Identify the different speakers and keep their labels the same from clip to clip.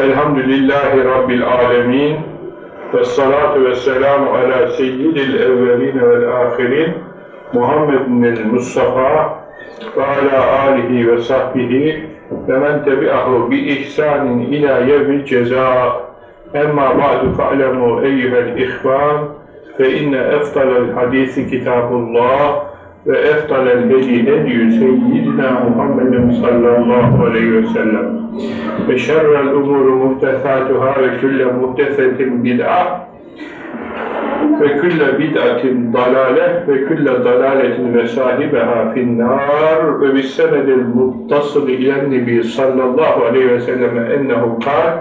Speaker 1: الحمد لله رب العالمين والصلاة والسلام على سيد الأولين والآخرين محمد المصطفى وعلى آله وصحبه ومن تبعه بإحسان إلى يوم الجزاء أما بعد فاعلموا أيها الإخوان فإن أفضل الحديث كتاب الله ve eftalel hedi hediyü seyyidina Muhammedin sallallahu aleyhi ve sellem. Ve şerrel umuru muhtesatuhâ ve külle muhtesetin bid'a. Ve külle bid'atin dalale ve külle dalaletin ve sahibeha finnâr. Ve bis senedil muttasıl ilen nebi sallallahu aleyhi ve selleme ennehu kâl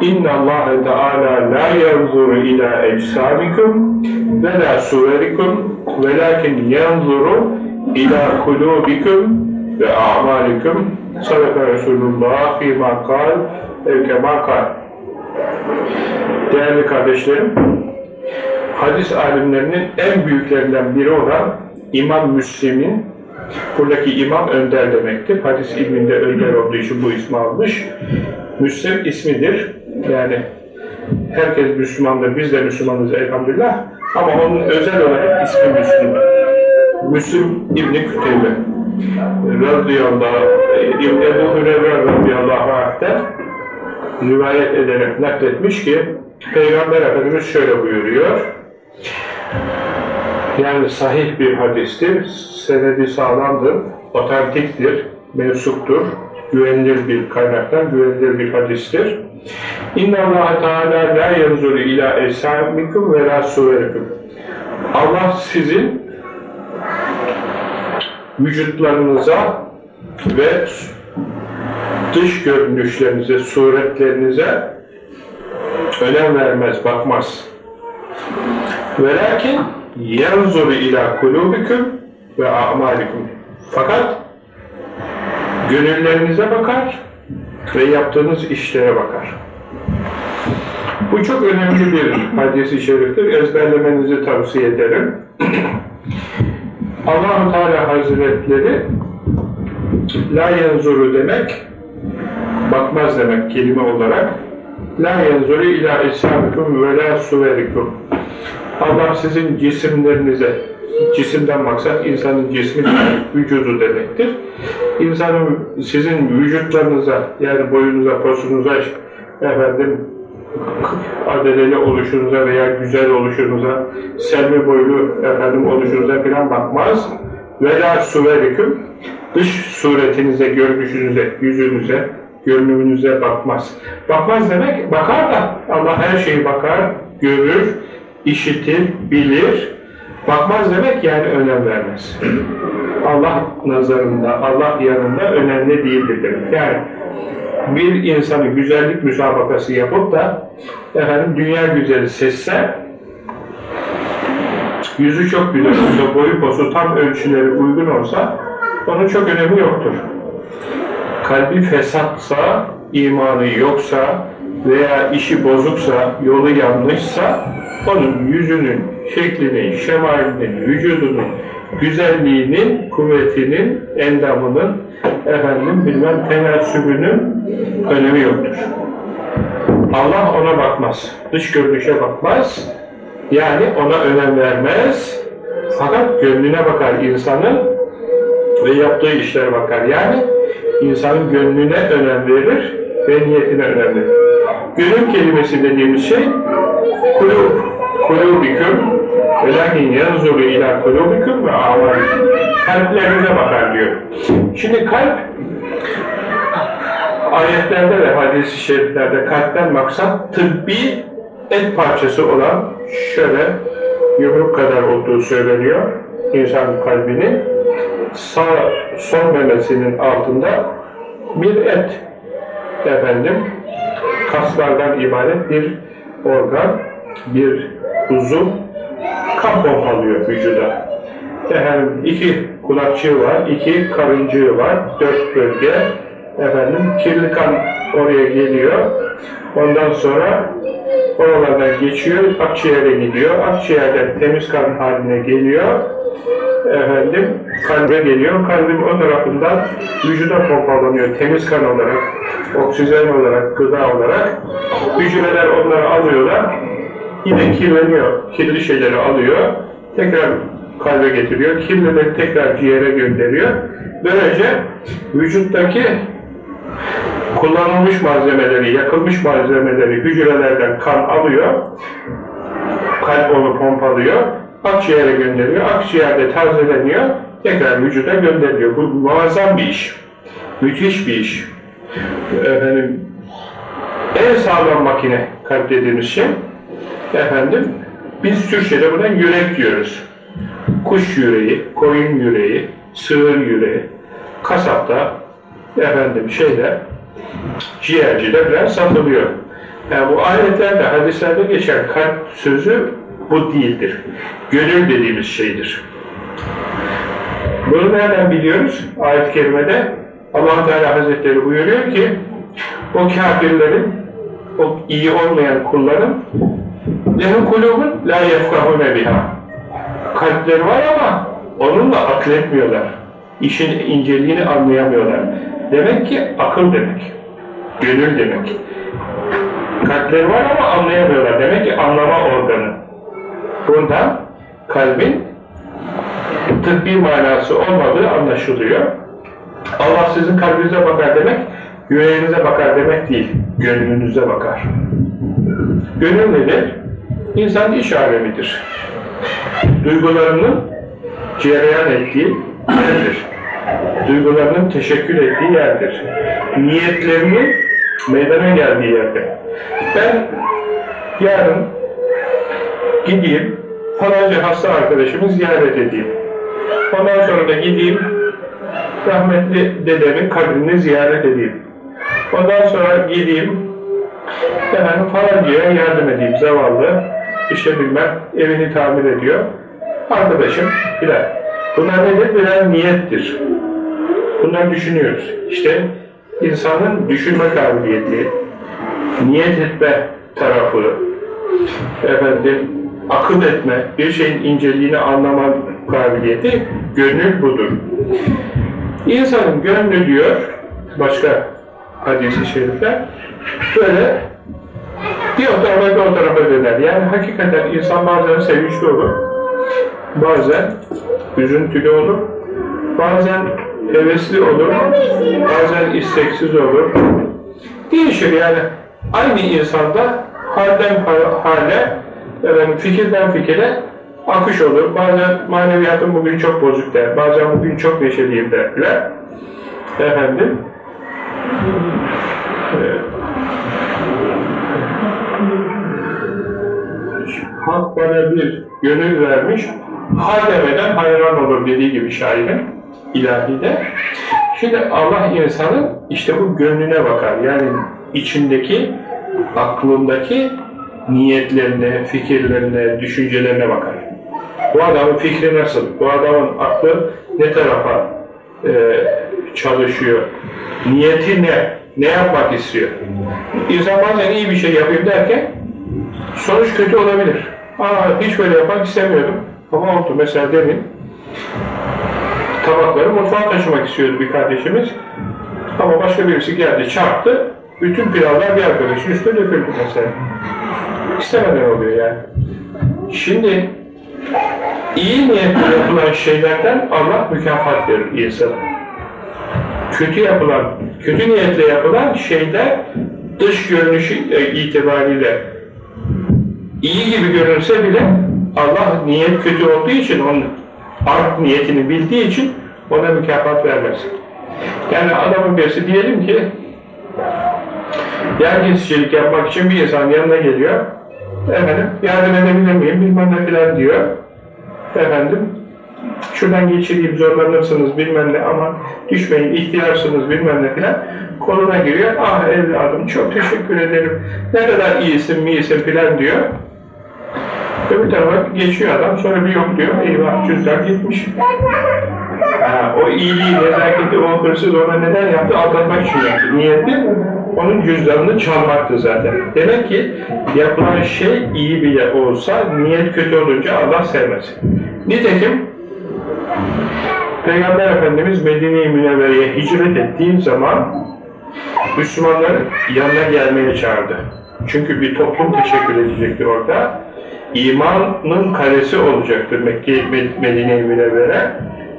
Speaker 1: İnna Allah Teala la yanzuru ila ecsabikum ve la suverikum velakin yanzuru ila kulubikum ve a'malikum sadaka Resulullah fîmâ kal evkemâ kal Değerli kardeşlerim, hadis alimlerinin en büyüklerinden biri olan İmam Müslim'in buradaki imam önder demektir. Hadis ilminde önder olduğu için bu ismi almış. Müslim ismidir. Yani herkes Müslümandır, biz de Müslümanız elhamdülillah. Ama onun özel olarak ismi Müslüm. Müslüm İbni Küteybe radıyallahu Ebu Hüreyre radıyallahu anh'ten rivayet ederek nakletmiş ki Peygamber Efendimiz şöyle buyuruyor yani sahih bir hadistir, senedi sağlamdır, otantiktir, mensuptur, güvenilir bir kaynaktan güvenilir bir hadistir. İnna Allah Teala la yanzuru ila esamikum ve la suverikum. Allah sizin vücutlarınıza ve dış görünüşlerinize, suretlerinize önem vermez, bakmaz. Velakin yanzuru ila kulubikum ve a'malikum. Fakat gönüllerinize bakar ve yaptığınız işlere bakar. Bu çok önemli bir hadis-i şeriftir. Ezberlemenizi tavsiye ederim. allah Teala Hazretleri la yanzuru demek bakmaz demek kelime olarak la yanzuru ila esabikum ve la suverikum Allah sizin cisimlerinize cisimden maksat insanın cismi vücudu demektir. İnsanın sizin vücutlarınıza yani boyunuza, posunuza efendim adedeli oluşunuza veya güzel oluşunuza, selvi boylu efendim oluşunuza filan bakmaz. Vela suveriküm dış suretinize, görünüşünüze, yüzünüze, görünümünüze bakmaz. Bakmaz demek, bakar da Allah her şeyi bakar, görür, işitir, bilir. Bakmaz demek yani önem vermez. Allah nazarında, Allah yanında önemli değildir demek. Yani bir insanı güzellik müsabakası yapıp da efendim dünya güzeli seçse yüzü çok güzel olsa, boyu posu tam ölçüleri uygun olsa onun çok önemi yoktur. Kalbi fesatsa, imanı yoksa veya işi bozuksa, yolu yanlışsa onun yüzünün, şeklinin, şemalinin, vücudunun, güzelliğinin, kuvvetinin, endamının, efendim bilmem tenasübünün önemi yoktur. Allah ona bakmaz. Dış görünüşe bakmaz. Yani ona önem vermez. Fakat gönlüne bakar insanın ve yaptığı işlere bakar. Yani insanın gönlüne önem verir ve niyetine önem verir. Gönül kelimesi dediğimiz şey kulub, kulubiküm velakin yanzuru ila kulubiküm ve amalikum. Kalplerinize bakar diyor. Şimdi kalp ayetlerde ve hadis-i şeriflerde kalpten maksat tıbbi et parçası olan şöyle yumruk kadar olduğu söyleniyor insan kalbinin sağ son memesinin altında bir et efendim kaslardan ibaret bir organ bir uzuv kan pompalıyor vücuda. Efendim iki kulakçığı var, iki karıncığı var, dört bölge. Efendim kirli kan oraya geliyor. Ondan sonra oralardan geçiyor, akciğere gidiyor. Akciğerden temiz kan haline geliyor. efendim kalbe geliyor. Kalbin o tarafından vücuda pompalanıyor. Temiz kan olarak, oksijen olarak, gıda olarak. Hücreler onları alıyorlar. Yine kirleniyor. Kirli şeyleri alıyor. Tekrar kalbe getiriyor. Kirlileri tekrar ciğere gönderiyor. Böylece vücuttaki kullanılmış malzemeleri, yakılmış malzemeleri hücrelerden kan alıyor. Kalp onu pompalıyor. Akciğere gönderiyor. Akciğerde tazeleniyor. Tekrar vücuda gönderiliyor. Bu muazzam bir iş. Müthiş bir iş. Efendim, en sağlam makine kalp dediğimiz şey efendim biz Türkçe'de buna yürek diyoruz. Kuş yüreği, koyun yüreği, sığır yüreği, kasapta efendim şeyde ciğercide biraz satılıyor. Yani bu ayetlerde, hadislerde geçen kalp sözü bu değildir. Gönül dediğimiz şeydir. Bunu nereden biliyoruz? Ayet-i Kerime'de allah Teala Hazretleri buyuruyor ki o kafirlerin, o iyi olmayan kulların lehum kulubun la yefkahune biha kalpleri var ama onunla akletmiyorlar. İşin inceliğini anlayamıyorlar. Demek ki akıl demek. Gönül demek. Kalpleri var ama anlayamıyorlar. Demek ki anlama organı. Bundan kalbin tıbbi manası olmadığı anlaşılıyor. Allah sizin kalbinize bakar demek, yüreğinize bakar demek değil, gönlünüze bakar. Gönül nedir? İnsan iş alemidir. Duygularının cereyan ettiği yerdir. Duygularının teşekkür ettiği yerdir. Niyetlerinin meydana geldiği yerdir. Ben yarın gideyim, falanca hasta arkadaşımı ziyaret edeyim. Ondan sonra da gideyim, rahmetli dedemin kabrini ziyaret edeyim. Ondan sonra gideyim, efendim falan diye yardım edeyim, zavallı, işte bilmem, evini tamir ediyor. Arkadaşım filan. Bunlar nedir? Birer niyettir. Bunları düşünüyoruz. İşte insanın düşünme kabiliyeti, niyet etme tarafı, efendim, akıl etme, bir şeyin inceliğini anlama kabiliyeti, gönül budur. İnsanın gönlü diyor, başka hadisi şerifler, böyle bir o tarafa bir o tarafa döner. Yani hakikaten insan bazen sevinçli olur, bazen üzüntülü olur, bazen hevesli olur, bazen isteksiz olur. Değişir yani. Aynı insanda halden hale, efendim, fikirden fikire akış olur. Bazen maneviyatım bugün çok bozuk der, bazen bugün çok neşeliyim derler. Efendim, Hak bana bir gönül vermiş, ha demeden hayran olur dediği gibi şairin ilahide. Şimdi Allah insanın işte bu gönlüne bakar. Yani içindeki, aklındaki niyetlerine, fikirlerine, düşüncelerine bakar. Bu adamın fikri nasıl? Bu adamın aklı ne tarafa e, çalışıyor? Niyeti ne? Ne yapmak istiyor? İnsan bazen iyi bir şey yapayım derken sonuç kötü olabilir. Aa hiç böyle yapmak istemiyordum. Ama oldu. Mesela demin tabakları mutfağa taşımak istiyordu bir kardeşimiz. Ama başka birisi geldi, çarptı. Bütün pilavlar bir arkadaşın üstüne döküldü mesela. İstemeden oluyor yani. Şimdi iyi niyetle yapılan şeylerden Allah mükafat verir insana. Kötü yapılan, kötü niyetle yapılan şeyler dış görünüşü itibariyle iyi gibi görünse bile Allah niyet kötü olduğu için onun art niyetini bildiği için ona mükafat vermez. Yani adamın birisi diyelim ki yer kesicilik yapmak için bir insan yanına geliyor. Efendim yardım edebilir miyim bilmem ne filan diyor. Efendim şuradan geçireyim zorlanırsınız bilmem ne ama düşmeyin ihtiyarsınız bilmem ne filan koluna giriyor. Ah evladım çok teşekkür ederim. Ne kadar iyisin miyisin filan diyor. Öbür tarafa geçiyor adam, sonra bir yok diyor, eyvah cüzdan gitmiş. Ha, o iyiliği, nezaketi, o hırsız ona neden yaptı? Aldatmak için yaptı. Niyeti onun cüzdanını çalmaktı zaten. Demek ki yapılan şey iyi bile olsa, niyet kötü olunca Allah sevmez. Nitekim Peygamber Efendimiz Medine-i Münevvere'ye hicret ettiği zaman Müslümanları yanına gelmeye çağırdı. Çünkü bir toplum teşekkür edecekti orada. İmanın kalesi olacaktır Mekke, Medine-i Münevvere.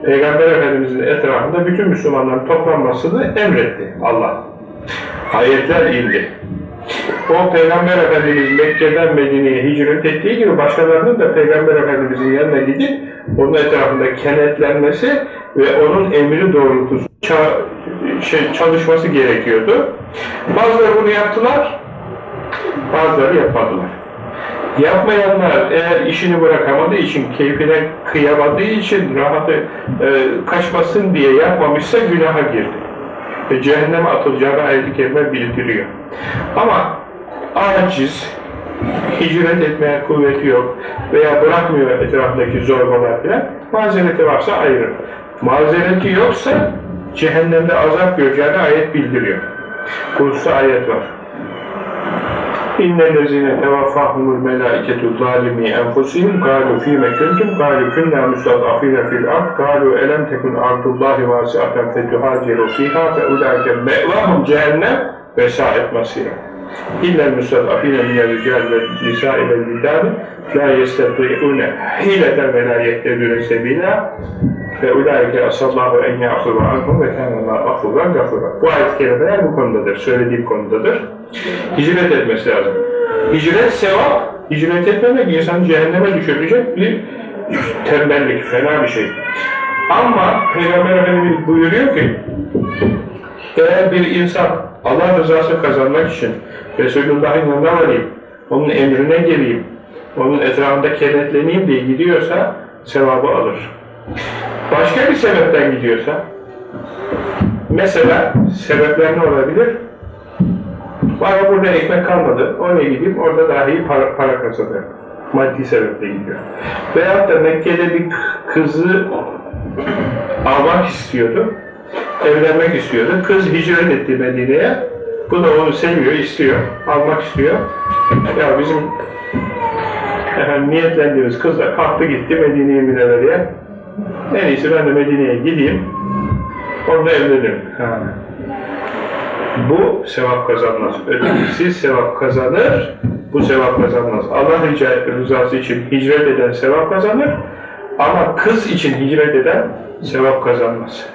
Speaker 1: Peygamber Efendimiz'in etrafında bütün Müslümanların toplanmasını emretti Allah. Ayetler indi. O Peygamber Efendimiz Mekke'den Medine'ye hicret ettiği gibi başkalarının da Peygamber Efendimiz'in yanına gidip onun etrafında kenetlenmesi ve onun emri doğrultusu şey, çalışması gerekiyordu. Bazıları bunu yaptılar, bazıları yapmadılar. Yapmayanlar eğer işini bırakamadığı için, keyfine kıyamadığı için, rahatı e, kaçmasın diye yapmamışsa günaha girdi. Ve cehenneme atılacağını ayet-i kerime bildiriyor. Ama aciz, hicret etmeye kuvveti yok veya bırakmıyor etrafındaki zorbalar filan, mazereti varsa ayrı. Mazereti yoksa cehennemde azap göreceğini ayet bildiriyor. Kursta ayet var. İnnellezine tevaffahumul melâiketu zâlimî enfusihim kâlu fîme kuntum kâlu künnâ müstad'afîne fil ard kâlu elem tekun ardullâhi vâsi'aten fetuhâciru fîhâ fe ulâke me'vâhum cehennem ve sâet masîrâ. İllel müstad'afîne minel ricâl ve nisâ lâ yestetî'ûne hîleten ve lâ yehtedûne sebîlâ ve ulaike asallahu en ya'fuva anhum ve kânallâhu affuvan gafura. Bu ayet-i kerimeler bu konudadır, söylediğim konudadır. Hicret etmesi lazım. Hicret sevap, hicret etmemek insanı cehenneme düşürecek bir tembellik, fena bir şey. Ama Peygamber Efendimiz buyuruyor ki, eğer bir insan Allah rızası kazanmak için Resulullah'ın yanına varayım, onun emrine geleyim, onun etrafında kenetleneyim diye gidiyorsa sevabı alır. Başka bir sebepten gidiyorsa, mesela sebepler ne olabilir? Bana burada ekmek kalmadı, oraya gideyim, orada daha iyi para, para kazanırım. Maddi sebeple gidiyor. Veyahut da Mekke'de bir kızı almak istiyordu, evlenmek istiyordu. Kız hicret etti Medine'ye, bu da onu seviyor, istiyor, almak istiyor. Ya bizim efendim, niyetlendiğimiz kız da kalktı gitti Medine'ye Münevvere'ye. En iyisi ben de Medine'ye gideyim, onunla evlenirim. Ha. Bu sevap kazanmaz. Ötekisi sevap kazanır, bu sevap kazanmaz. Allah rica rızası için hicret eden sevap kazanır ama kız için hicret eden sevap kazanmaz.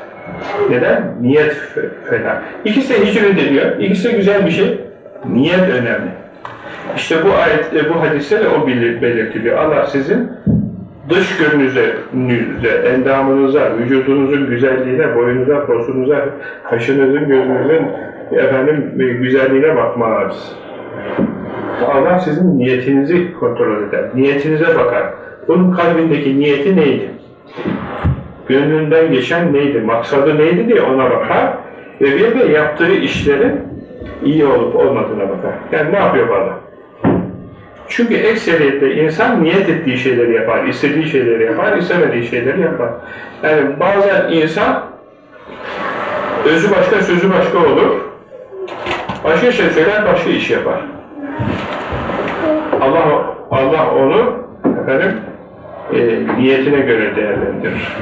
Speaker 1: Neden? Niyet fena. İkisi de hicret ediyor, ikisi de güzel bir şey. Niyet önemli. İşte bu ayet, bu hadiste de o belirtiliyor. Allah sizin dış görünüze, endamınıza, vücudunuzun güzelliğine, boyunuza, posunuza, kaşınızın, gözünüzün efendim güzelliğine bakmaz. Allah sizin niyetinizi kontrol eder. Niyetinize bakar. Bunun kalbindeki niyeti neydi? Gönlünden geçen neydi? Maksadı neydi diye ona bakar. Ve bir de yaptığı işlerin iyi olup olmadığına bakar. Yani ne yapıyor bana? Çünkü ekseriyette insan niyet ettiği şeyleri yapar, istediği şeyleri yapar, istemediği şeyleri yapar. Yani bazen insan özü başka, sözü başka olur. Başka şey söyler, başka iş yapar. Allah Allah onu efendim e, niyetine göre değerlendirir.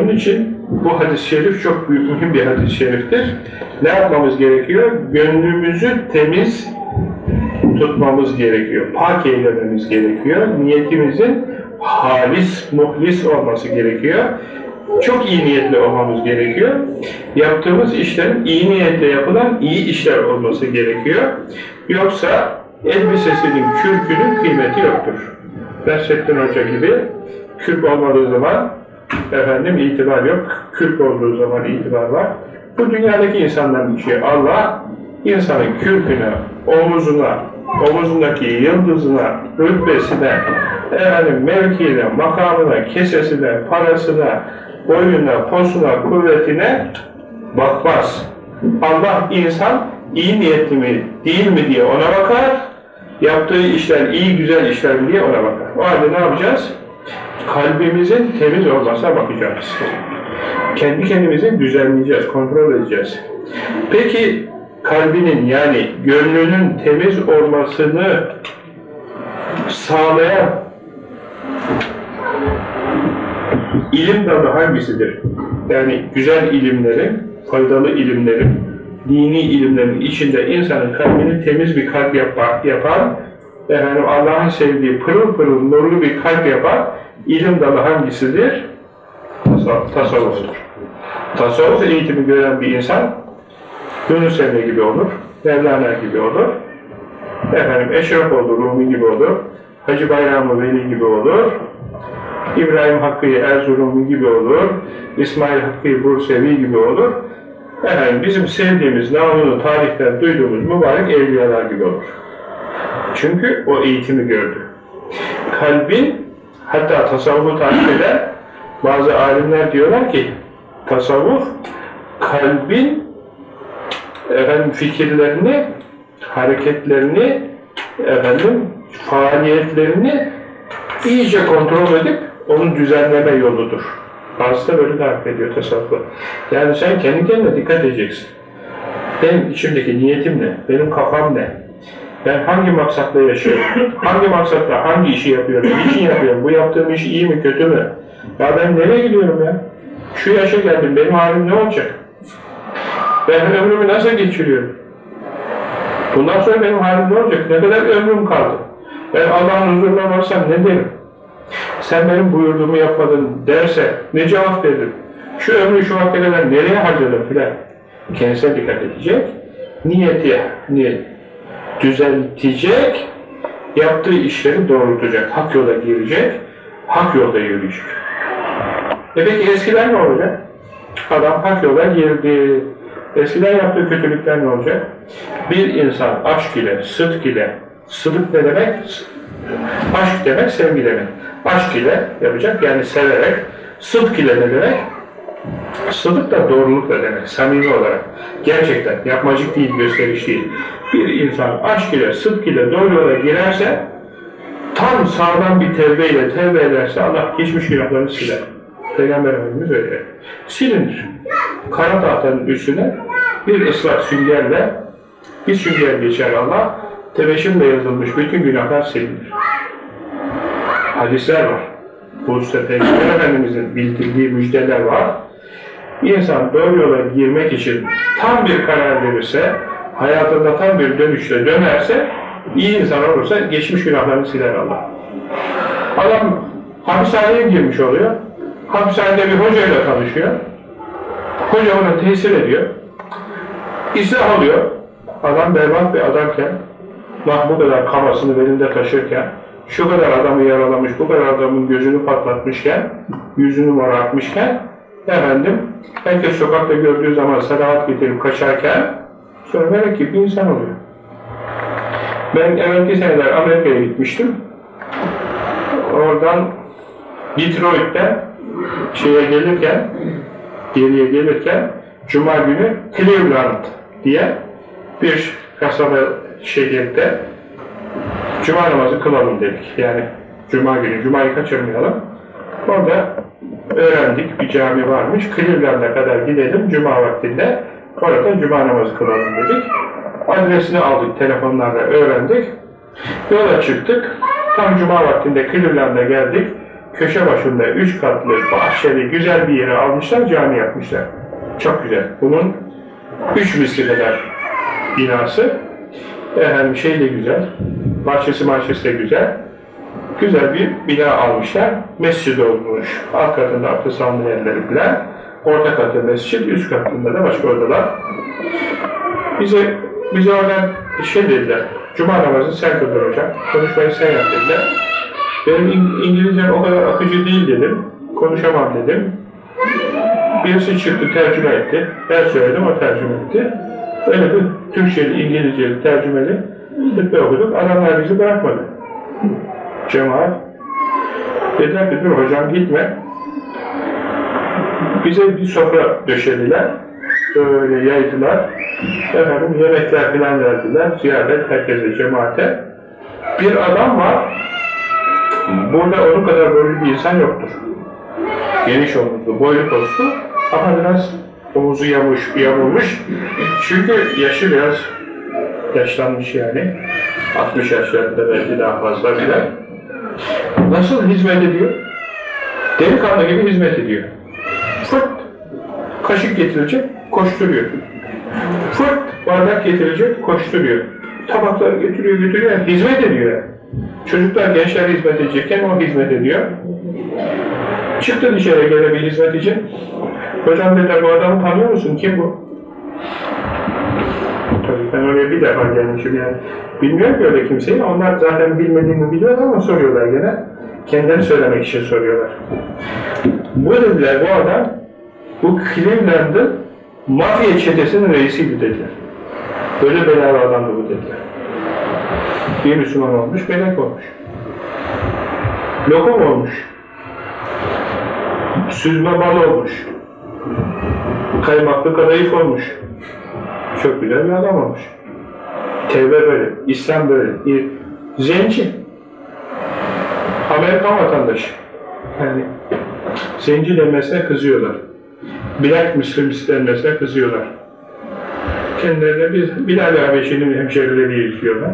Speaker 1: Onun için bu hadis-i şerif çok büyük, mühim bir hadis-i şeriftir. Ne yapmamız gerekiyor? Gönlümüzü temiz tutmamız gerekiyor. Pak eylememiz gerekiyor. Niyetimizin halis, muhlis olması gerekiyor. Çok iyi niyetli olmamız gerekiyor. Yaptığımız işlerin iyi niyetle yapılan iyi işler olması gerekiyor. Yoksa elbisesinin kürkünün kıymeti yoktur. Nasrettin Hoca gibi kürk olmadığı zaman efendim itibar yok. Kürk olduğu zaman itibar var. Bu dünyadaki insanların işi. Allah insanın kürküne, omuzuna, omuzundaki yıldızına, rütbesine, efendim, mevkiine, makamına, kesesine, parasına, boyuna, posuna, kuvvetine bakmaz. Allah insan iyi niyetli mi, değil mi diye ona bakar, yaptığı işler iyi, güzel işler mi diye ona bakar. O halde ne yapacağız? Kalbimizin temiz olmasına bakacağız. Kendi kendimizi düzenleyeceğiz, kontrol edeceğiz. Peki kalbinin yani gönlünün temiz olmasını sağlayan ilim dalı hangisidir? Yani güzel ilimlerin, faydalı ilimlerin, dini ilimlerin içinde insanın kalbini temiz bir kalp yapar, yapar efendim Allah'ın sevdiği pırıl pırıl nurlu bir kalp yapar. İlim dalı hangisidir? Tasavvuftur. Tasavvuf eğitimi gören bir insan Yunus Emre gibi olur, Mevlana gibi olur, efendim Eşref olur, Rumi gibi olur, Hacı Bayram Veli gibi olur, İbrahim Hakkı Erzurumlu gibi olur, İsmail Hakkı Bursevi gibi olur. Efendim bizim sevdiğimiz, namını tarihten duyduğumuz mübarek evliyalar gibi olur. Çünkü o eğitimi gördü. Kalbin, hatta tasavvufu takip eden bazı alimler diyorlar ki, tasavvuf, kalbin efendim fikirlerini, hareketlerini, efendim faaliyetlerini iyice kontrol edip onun düzenleme yoludur. Bazısı da böyle tarif ediyor tasavvufu. Yani sen kendi kendine dikkat edeceksin. Benim içimdeki niyetim ne? Benim kafam ne? Ben hangi maksatla yaşıyorum? hangi maksatla hangi işi yapıyorum? Niçin yapıyorum? Bu yaptığım iş iyi mi kötü mü? Ya ben nereye gidiyorum ya? Şu yaşa geldim. Benim halim ne olacak? Ben ömrümü nasıl geçiriyorum? Bundan sonra benim halim ne olacak? Ne kadar ömrüm kaldı? Ben Allah'ın huzuruna varsam ne derim? Sen benim buyurduğumu yapmadın derse ne cevap veririm? Şu ömrü şu kadar nereye harcadım filan? Kendisine dikkat edecek. Niyeti, niyet düzeltecek. Yaptığı işleri doğrultacak. Hak yola girecek. Hak yolda yürüyecek. E peki eskiden ne olacak? Adam hak yola girdi. Eskiden yaptığı kötülükler ne olacak? Bir insan aşk ile, sıdk ile, sıdk ne demek? Aşk demek, sevgi demek. Aşk ile yapacak, yani severek. Sıdk ile ne demek? Sıdk da doğruluk da demek, samimi olarak. Gerçekten, yapmacık değil, gösteriş değil. Bir insan aşk ile, sıdk ile doğru yola girerse, tam sağlam bir tevbe ile tevbe ederse Allah geçmiş günahlarını siler. Peygamber Efendimiz öyle. Silinir. Kara tahtanın üstüne bir ıslak süngerle bir sünger geçer Allah, tebeşimle yazılmış bütün günahlar silinir. Hadisler var. Bu usta Peygamber Efendimiz'in bildirdiği müjdeler var. İnsan doğru yola girmek için tam bir karar verirse, hayatında tam bir dönüşle dönerse, iyi insan olursa geçmiş günahlarını siler Allah. Adam hapishaneye girmiş oluyor. Hapishanede bir hocayla tanışıyor. Hoca ona tesir ediyor. İslah oluyor. Adam berbat bir adamken, bak bu kadar kafasını belinde taşırken, şu kadar adamı yaralamış, bu kadar adamın gözünü patlatmışken, yüzünü morartmışken, efendim, herkes sokakta gördüğü zaman salavat getirip kaçarken, sonra melek gibi insan oluyor. Ben evvelki seneler Amerika'ya gitmiştim. Oradan Detroit'ten şeye gelirken, geriye gelirken, Cuma günü Cleveland diye bir kasaba şehirde Cuma namazı kılalım dedik. Yani Cuma günü, Cuma'yı kaçırmayalım. Orada öğrendik, bir cami varmış. Cleveland'a kadar gidelim Cuma vaktinde. Orada Cuma namazı kılalım dedik. Adresini aldık, telefonlarla öğrendik. Yola çıktık. Tam Cuma vaktinde Cleveland'a geldik. Köşe başında üç katlı, bahçeli, güzel bir yere almışlar, cami yapmışlar. Çok güzel. Bunun üç kadar binası. Efendim şey de güzel, bahçesi bahçesi de güzel. Güzel bir bina almışlar. Mescid olmuş. Alt katında abdest alma yerleri bile. Orta katı mescid, üst katında da başka odalar. Bize, bize oradan şey dediler, Cuma namazı sen kıldır konuşmayı sen yap dediler. Benim İngilizcem o kadar akıcı değil dedim, konuşamam dedim. Birisi çıktı, tercüme etti. Ben söyledim, o tercüme etti. Öyle bir Türkçeli, İngilizceli, tercümeli hutbe okuduk. Adamlar bizi bırakmadı. Cemaat. Dediler ki dur hocam gitme. Bize bir sofra döşediler. Böyle yaydılar. Efendim yemekler filan verdiler. Ziyaret herkese, cemaate. Bir adam var. Burada onun kadar böyle bir insan yoktur. Geniş omuzlu, boylu postu ama biraz omuzu yamuş, yamulmuş. Çünkü yaşı biraz yaşlanmış yani. 60 yaşlarında belki daha fazla bile. Nasıl hizmet ediyor? Delikanlı gibi hizmet ediyor. Fırt! Kaşık getirilecek, koşturuyor. Fırt! Bardak getirilecek, koşturuyor. Tabakları getiriyor, götürüyor, hizmet ediyor. Çocuklar, gençler hizmet edecekken o hizmet ediyor. Çıktı dışarı gene bir hizmet için. Hocam dediler, bu adamı tanıyor musun? Kim bu? Tabii ben oraya bir defa gelmişim yani. Bilmiyorum ki öyle kimseyi. Onlar zaten bilmediğimi biliyorlar ama soruyorlar gene. Kendileri söylemek için soruyorlar. Bu dediler bu adam bu Cleveland'ın mafya çetesinin reisiydi dediler. Böyle belalı adamdı bu dediler. Bir Müslüman olmuş, melek olmuş. Lokum olmuş. Süzme bal olmuş. Kaymaklı kadayıf olmuş. Çok güzel bir adam olmuş. Tevbe böyle, İslam böyle. Zenci. Amerikan vatandaşı. Yani zenci denmesine kızıyorlar. Black Müslümis denmesine kızıyorlar. Kendilerine biz Bilal Habeşi'nin hemşerileri diyorlar.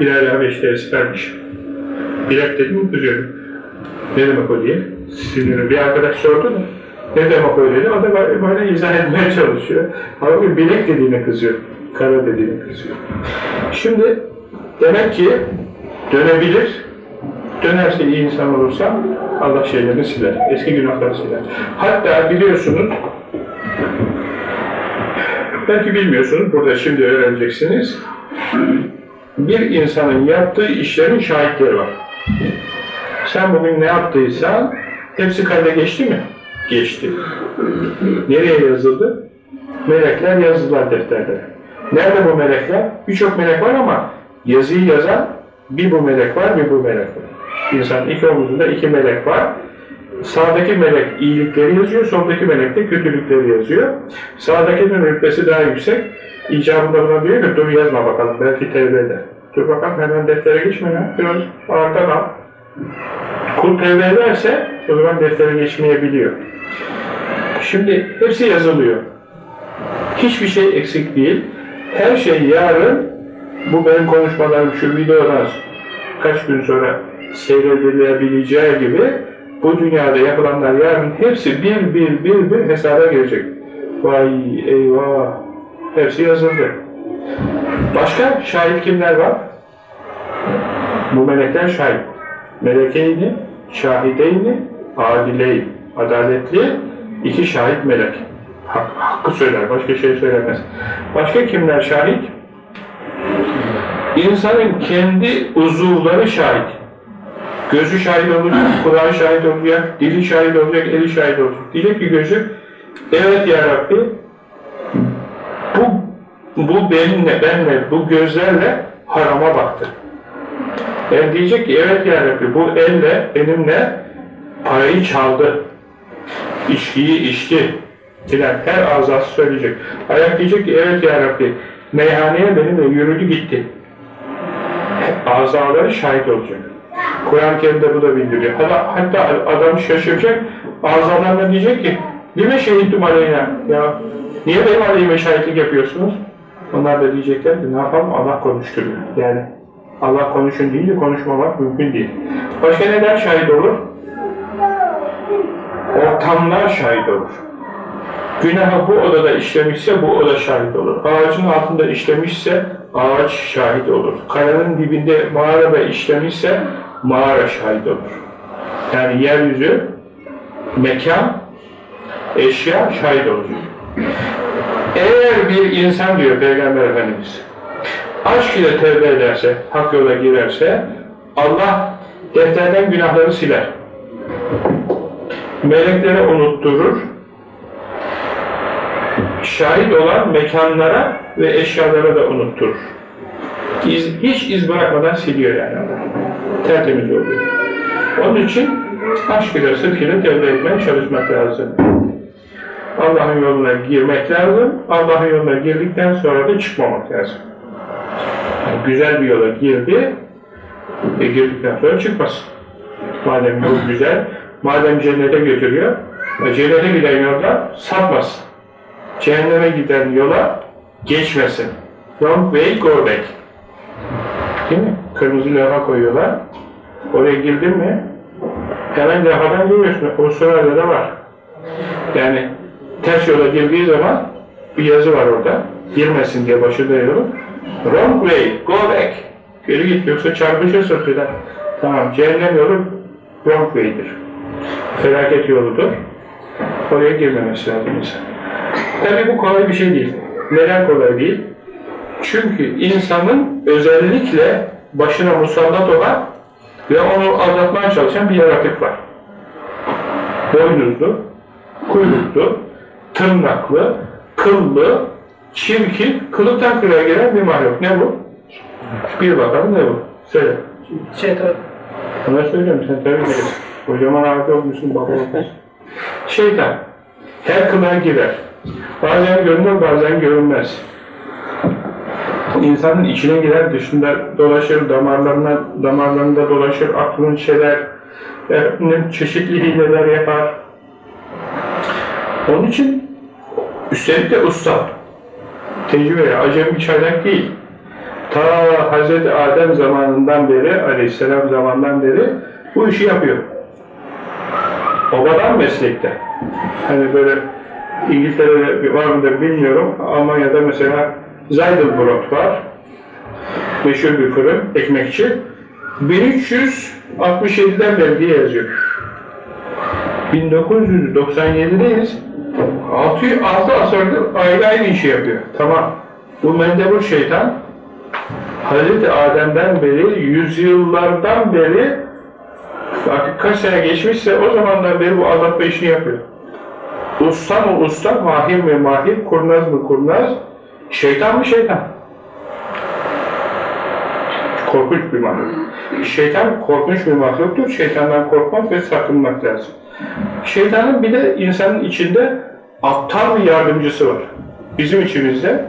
Speaker 1: Bilal Habeşi de esmermiş. Black dedim kızıyorum. Ne demek o diye. Sinirli bir arkadaş sordu da ne demek öyle dedi. O da böyle izah etmeye çalışıyor. Halbuki bilek dediğine kızıyor. Kara dediğine kızıyor. Şimdi demek ki dönebilir. Dönerse iyi insan olursa Allah şeylerini siler. Eski günahları siler. Hatta biliyorsunuz belki bilmiyorsunuz. Burada şimdi öğreneceksiniz. Bir insanın yaptığı işlerin şahitleri var. Sen bugün ne yaptıysan hepsi kayda geçti mi? Geçti. Nereye yazıldı? Melekler yazdılar defterlere. Nerede bu melekler? Birçok melek var ama yazıyı yazan bir bu melek var, bir bu melek var. İnsanın iki omuzunda iki melek var. Sağdaki melek iyilikleri yazıyor, soldaki melek de kötülükleri yazıyor. Sağdakinin rütbesi daha yüksek. İcabında buna diyor ki dur yazma bakalım, belki tevbe eder. Dur bakalım hemen deftere geçme ya, biraz ağırdan al. Kul tevbe ederse o zaman deftere geçmeyebiliyor. Şimdi hepsi yazılıyor. Hiçbir şey eksik değil. Her şey yarın bu benim konuşmalarım şu videodan kaç gün sonra seyredilebileceği gibi bu dünyada yapılanlar yarın hepsi bir bir bir bir hesaba girecek. Vay eyvah! Hepsi yazıldı. Başka şahit kimler var? Bu melekler şahit. Melekeyni, şahideyni, adileyn. Adaletli iki şahit melek. Hak, hakkı söyler, başka şey söylemez. Başka kimler şahit? İnsanın kendi uzuvları şahit. Gözü şahit olacak, kulağı şahit olacak, dili şahit olacak, eli şahit olacak. Diyecek ki gözü, evet ya Rabbi, bu, bu benimle, benle, bu gözlerle harama baktı. Yani diyecek ki evet ya Rabbi, bu elle, benimle parayı çaldı, içkiyi içti, filan her azası söyleyecek. Ayak diyecek ki evet ya Rabbi, meyhaneye benimle yürüdü gitti. Azaları şahit olacak. Kur'an-ı Kerim'de bu da bildiriyor. Hatta, hatta adam şaşıracak, azalarına diyecek ki, Lime şehittim aleyhine? Ya, niye benim aleyhime şahitlik yapıyorsunuz? Onlar da diyecekler ki, ne yapalım? Allah konuşturuyor. Yani Allah konuşun değil de konuşmamak mümkün değil. Başka neden şahit olur? Ortamlar şahit olur. Günahı bu odada işlemişse bu oda şahit olur. Ağacın altında işlemişse ağaç şahit olur. Kayanın dibinde mağarada işlemişse mağara şahit olur. Yani yeryüzü, mekan, eşya şahit olur. Eğer bir insan diyor Peygamber Efendimiz, aşk ile tevbe ederse, hak yola girerse, Allah defterden günahları siler. Meleklere unutturur, şahit olan mekanlara ve eşyalara da unutturur. İz, hiç iz bırakmadan siliyor yani adam. Tertemiz oluyor. Onun için aşk ile ile tevbe etmeye çalışmak lazım. Allah'ın yoluna girmek lazım. Allah'ın yoluna girdikten sonra da çıkmamak lazım. Güzel bir yola girdi, e girdikten sonra çıkmaz. Madem yol güzel, madem cennete götürüyor, e cennete giden yolda sapmasın. Cehenneme giden yola geçmesin. Wrong way, go back. Değil mi? Kırmızı levha koyuyorlar. Oraya girdin mi Hemen defadan görüyorsun. Avustralya'da var. Yani ters yola girdiği zaman bir yazı var orada. Girmesin diye başında yolu. Wrong way, go back. Geri git yoksa çarpışırsın filan. Tamam, cehennem yolu wrong way'dir. Felaket yoludur. Oraya girmemesi lazım. Tabi bu kolay bir şey değil. Neden kolay değil? Çünkü insanın özellikle başına musallat olan ve onu aldatmaya çalışan bir yaratık var. Boynuzlu, kuyruklu, tırnaklı, kıllı, çirkin, kılıktan kılığa gelen bir mahluk. Ne bu? Bir bakalım ne bu? Söyle.
Speaker 2: Şeytan.
Speaker 1: Sana söylüyorum sen tabii bilirsin. Kocaman abi olmuşsun, baba olmuşsun. Şeytan. Her kılığa girer. Bazen görünür, bazen görünmez. İnsanın içine girer, dışında dolaşır, damarlarına, damarlarında dolaşır, aklını çeler, efendim, çeşitli hileler yapar. Onun için üstelik de usta. Tecrübe, acemi çaylak değil. Ta Hz. Adem zamanından beri, aleyhisselam zamandan beri bu işi yapıyor. Babadan meslekte. Hani böyle İngiltere'de var mıdır bilmiyorum. Almanya'da mesela Zeidelbrot var. Meşhur bir fırın, ekmekçi. 1367'den beri diye yazıyor. 1997'deyiz. 6, 6 asırdır ayrı aynı işi yapıyor. Tamam. Bu mendebur şeytan Hazreti Adem'den beri, yüzyıllardan beri artık kaç sene geçmişse o zamandan beri bu aldatma işini yapıyor. Usta mı usta, mahir mi mahir, kurnaz mı kurnaz, şeytan mı şeytan. Korkunç bir mahluk. Şeytan korkunç bir mahluktur. Şeytandan korkmak ve sakınmak lazım. Şeytanın bir de insanın içinde aptal bir yardımcısı var. Bizim içimizde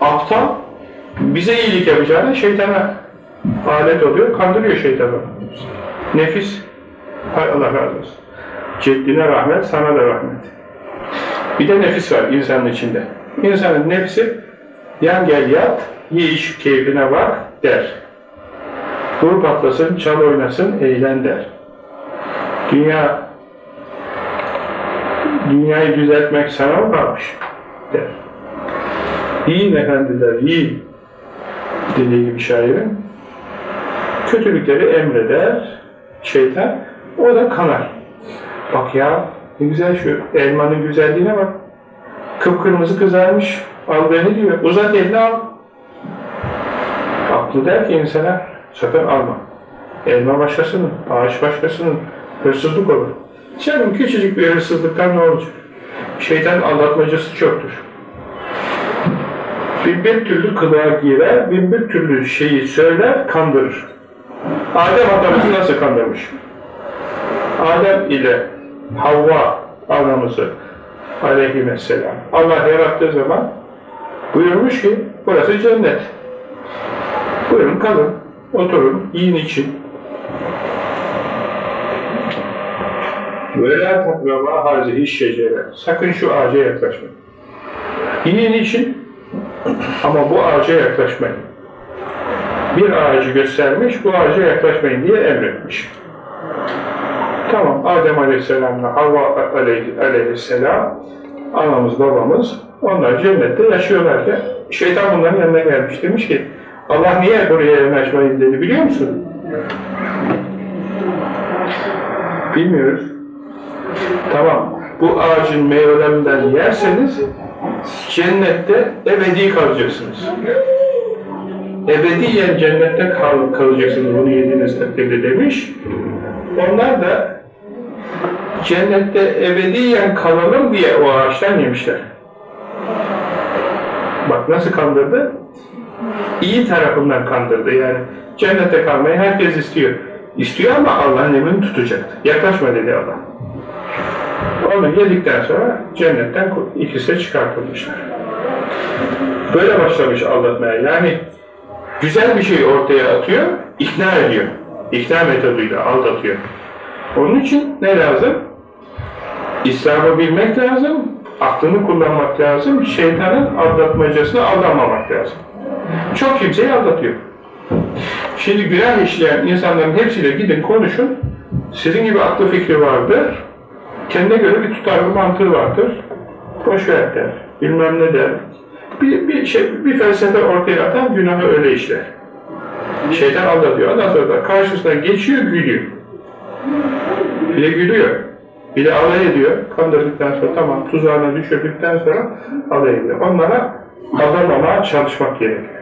Speaker 1: aptal bize iyilik yapacağına şeytana alet oluyor, kandırıyor şeytanı. Nefis, hay Allah razı olsun. Ceddine rahmet, sana da rahmet. Bir de nefis var insanın içinde. İnsanın nefsi, yan gel yat, ye iş keyfine bak der. Vur patlasın, çal oynasın, eğlen der. Dünya, dünyayı düzeltmek sana mı kalmış der. Yiyin efendiler, yiyin dediği gibi şairin. Kötülükleri emreder şeytan, o da kanar. Bak ya, ne güzel şu elmanın güzelliğine bak. Kıpkırmızı kızarmış, al beni diyor, uzat elini al. Aklı der ki insana, sakın alma. Elma başkasının, ağaç başkasının, hırsızlık olur. Canım küçücük bir hırsızlıktan ne olacak? Şeytan aldatmacısı çoktur bin bir türlü kılığa girer, bin bir türlü şeyi söyler, kandırır. Adem atamızı nasıl kandırmış? Adem ile Havva anamızı aleyhisselam Allah yarattığı zaman buyurmuş ki burası cennet. Buyurun kalın, oturun, yiyin için. وَلَا تَقْرَبَا هَذِهِ الشَّجَرَ Sakın şu ağaca yaklaşmayın. Yiyin için ama bu ağaca yaklaşmayın. Bir ağacı göstermiş, bu ağaca yaklaşmayın diye emretmiş. Tamam, Adem Aleyhisselam'la Havva Aleyhisselam, anamız babamız, onlar cennette yaşıyorlarken şeytan bunların yanına gelmiş. Demiş ki, Allah niye buraya yanaşmayın dedi biliyor musun? Bilmiyoruz. Tamam, bu ağacın meyvelerinden yerseniz cennette ebedi kalacaksınız. Ebediyen cennette kal, kalacaksınız bunu yediğiniz takdirde demiş. Onlar da cennette ebediyen kalalım diye o ağaçtan yemişler. Bak nasıl kandırdı? İyi tarafından kandırdı yani. Cennette kalmayı herkes istiyor. İstiyor ama Allah'ın emrini tutacaktı. Yaklaşma dedi Allah. Onu yedikten sonra cennetten ikisi de çıkartılmışlar. Böyle başlamış aldatmaya. Yani güzel bir şey ortaya atıyor, ikna ediyor. İkna metoduyla aldatıyor. Onun için ne lazım? İslam'ı bilmek lazım, aklını kullanmak lazım, şeytanın aldatmacasına aldanmamak lazım. Çok kimseyi aldatıyor. Şimdi günah işleyen insanların hepsiyle gidin konuşun, Sizin gibi aklı fikri vardır. Kendine göre bir tutarlı mantığı vardır. Boş ver der. Bilmem ne der. Bir, bir, şey, bir felsefe ortaya atan günahı öyle işler. Şeytan aldatıyor. Ondan sonra da karşısına geçiyor, gülüyor. Bir de gülüyor. Bir de alay ediyor. Kandırdıktan sonra tamam tuzağına düşürdükten sonra alay ediyor. Onlara aldamamaya çalışmak gerekiyor.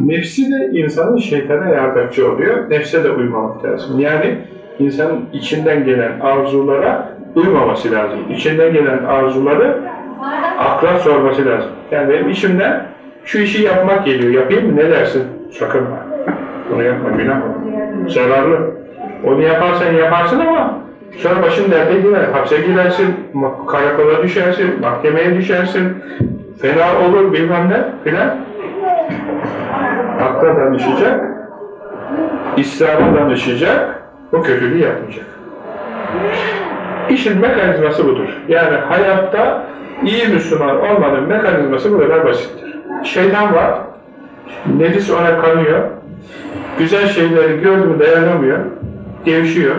Speaker 1: Nefsi de insanın şeytana yardımcı oluyor. Nefse de uymamak lazım. Yani insanın içinden gelen arzulara uymaması lazım. İçinden gelen arzuları akla sorması lazım. Yani benim içimden şu işi yapmak geliyor. Yapayım mı? Ne dersin? Sakın. Bunu yapma. Günah. Zararlı. Onu yaparsan yaparsın ama sonra başın derde girer. Hapse girersin, karakola düşersin, mahkemeye düşersin. Fena olur bilmem ne filan akla danışacak, İslam'a danışacak, o kötülüğü yapmayacak. İşin mekanizması budur. Yani hayatta iyi Müslüman olmanın mekanizması bu kadar basittir. Şeytan var, nefis ona kanıyor, güzel şeyleri gördüğünü dayanamıyor, gevşiyor,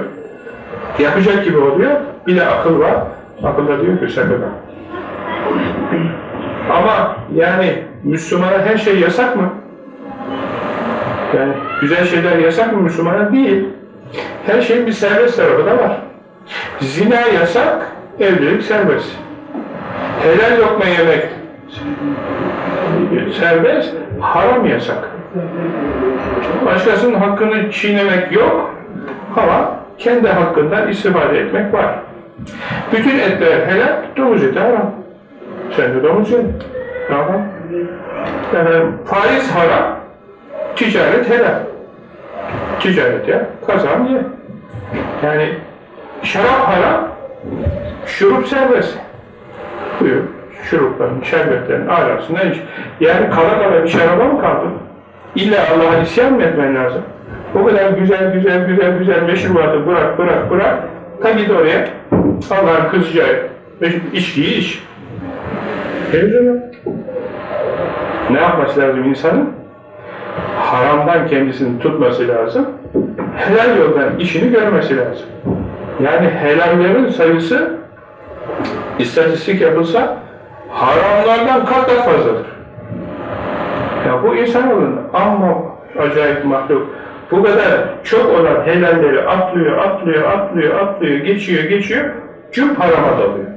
Speaker 1: yapacak gibi oluyor, bir de akıl var, akılda diyor ki sakın Ama yani Müslümana her şey yasak mı? Yani güzel şeyler yasak mı Müslümana? Değil. Her şeyin bir serbest tarafı da var. Zina yasak, evlilik serbest. Helal lokma yemek serbest, haram yasak. Başkasının hakkını çiğnemek yok ama kendi hakkından istifade etmek var. Bütün etler helal, domuz eti haram. Sen de domuz ye. Tamam. Yani faiz haram, Ticaret helal. Ticaret ya, kazan ye. Yani şarap haram, şurup serbest. Buyur, şurupların, şerbetlerin arasında iç. Yani kala kala bir şaraba mı kaldın? İlla Allah'a isyan mı etmen lazım? O kadar güzel güzel güzel güzel meşrubatı bırak bırak bırak. Ta git oraya Allah'ın kızacağı içkiyi iç. Ne yapması lazım insanın? haramdan kendisini tutması lazım. Helal yoldan işini görmesi lazım. Yani helallerin sayısı istatistik yapılsa haramlardan kat kat fazladır. Ya bu insanoğlunun amma acayip mahluk. Bu kadar çok olan helalleri atlıyor, atlıyor, atlıyor, atlıyor, geçiyor, geçiyor, cüp harama dalıyor.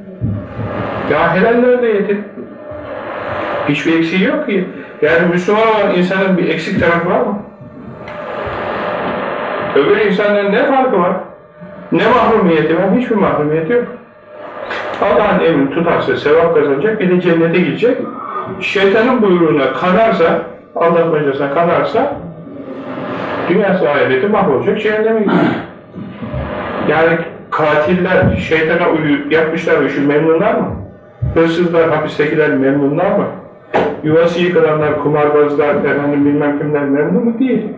Speaker 1: Ya helaller de yetin. Hiçbir eksiği yok ki. Yani Müslüman olan insanın bir eksik tarafı var mı? Öbür insanların ne farkı var? Ne mahrumiyeti var? Hiçbir mahrumiyeti yok. Allah'ın emrini tutarsa sevap kazanacak, bir de cennete gidecek. Şeytanın buyruğuna kanarsa, Allah bacasına kanarsa, dünyası ahireti mahvolacak, cehenneme gidecek. Yani katiller şeytana uyu, yapmışlar işi memnunlar mı? Hırsızlar, hapistekiler memnunlar mı? Yuvası yıkılanlar, kumarbazlar, efendim bilmem kimler memnun? Değil.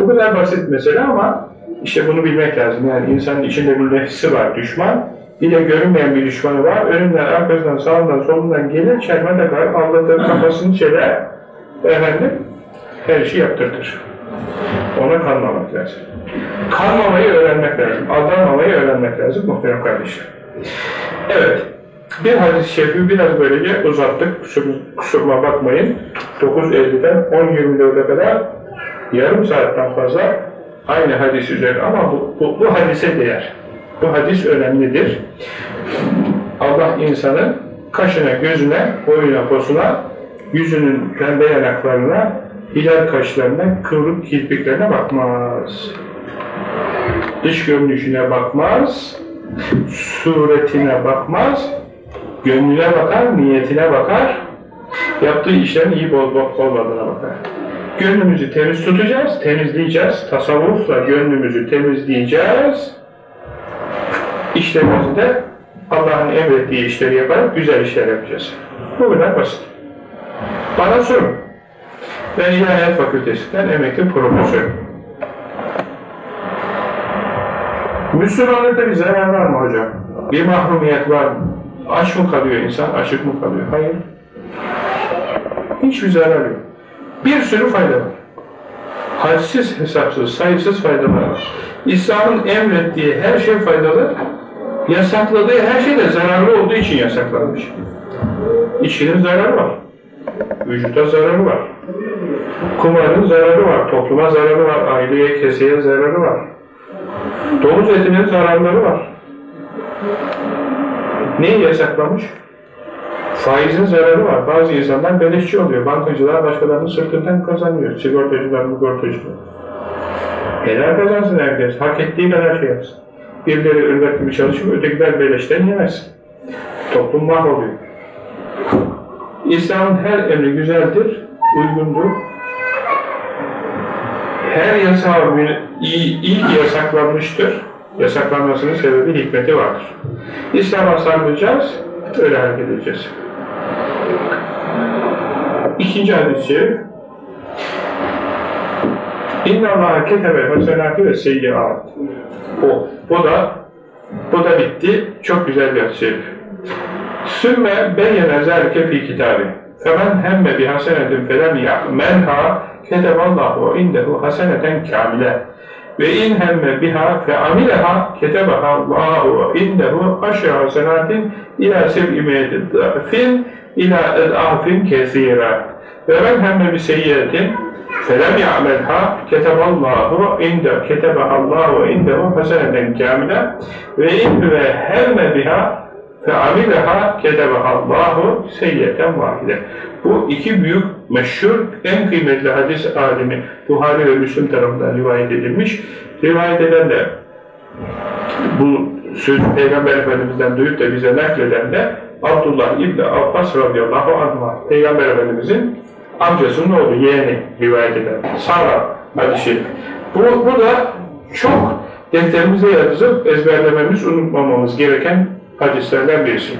Speaker 1: Bu kadar basit mesele ama işte bunu bilmek lazım. Yani insanın içinde bir nefsi var, düşman. De görünmeyen bir düşmanı var. Önünden, arkasından, sağından, solundan gelir, çelme takar, aldatır, kafasını çeler. Efendim, her şeyi yaptırtır. Ona kanmamak lazım. Kanmamayı öğrenmek lazım. Aldanmamayı öğrenmek lazım muhterem kardeşler. Evet. Bir hadis-i şerifi biraz böylece uzattık. Kusur, kusuruma bakmayın. 9.50'den 10.24'e kadar yarım saatten fazla aynı hadis üzerine ama bu, bu, bu hadise değer. Bu hadis önemlidir. Allah insanın kaşına, gözüne, boyuna, posuna, yüzünün pembe yanaklarına, hilal kaşlarına, kıvrık kirpiklerine bakmaz. Dış görünüşüne bakmaz, suretine bakmaz, Gönlüne bakar, niyetine bakar, yaptığı işlerin iyi olmadığına bakar. Gönlümüzü temiz tutacağız, temizleyeceğiz. Tasavvufla gönlümüzü temizleyeceğiz. İşlerimizi de Allah'ın emrettiği işleri yaparak güzel işler yapacağız. Bu kadar basit. Bana sorun. Ben İlahiyat Fakültesinden emekli profesörüm. Müslümanlıkta bir zarar var mı hocam? Bir mahrumiyet var mı? Aç mı kalıyor insan, açık mı kalıyor? Hayır. Hiçbir zarar yok. Bir sürü fayda var. Hadsiz, hesapsız, sayısız faydalar var. İslam'ın emrettiği her şey faydalı, yasakladığı her şey de zararlı olduğu için yasaklanmış. İçinin zararı var. Vücuda zararı var. Kumarın zararı var, topluma zararı var, aileye, keseye zararı var. Domuz etinin zararları var. Neyi yasaklamış? Faizin zararı var. Bazı insanlar beleşçi oluyor. Bankacılar başkalarının sırtından kazanıyor. Sigortacılar, sigortacılar. Helal kazansın herkes. Hak ettiği kadar şey yapsın. Birileri ırgat gibi çalışıp ötekiler beleşten yemez. Toplum mahvoluyor. İslam'ın her emri güzeldir, uygundur. Her yasağı iyi, iyi ki yasaklanmıştır. Yasaklanmasının sebebi hikmeti vardır. İslam'a sarılacağız, öyle hareket. İkinci hadis-i İnna Allah'a ketebe hasenatı ve seyyiat. O, bu da bu da bitti. Çok güzel bir hadis-i. Sümme beyyene zâlike fî kitâbi. Femen hemme bi hasenetin felem ya'menha keteballahu indehu haseneten kâmile ve in hemme biha fe amileha ketebaha Allahu innehu aşra senatin ila sev'i meddafin ila ed'afin kesira. Ve men hemme bi seyyiyetin felem ya'melha keteballahu inde ketebahallahu indehu haseneten kamile ve in ve hemme biha fe amileha ketebahallahu seyyiyeten vahide. Bu iki büyük, meşhur, en kıymetli hadis alimi Buhari ve Müslüm tarafından rivayet edilmiş. Rivayet eden de bu söz Peygamber Efendimiz'den duyup da bize nakleden de Abdullah İbni Abbas radıyallahu anh Peygamber Efendimiz'in amcasının oğlu, yeğeni rivayet eden. Sara hadisi. Bu, bu da çok defterimize yazıp ezberlememiz, unutmamamız gereken hadislerden birisi.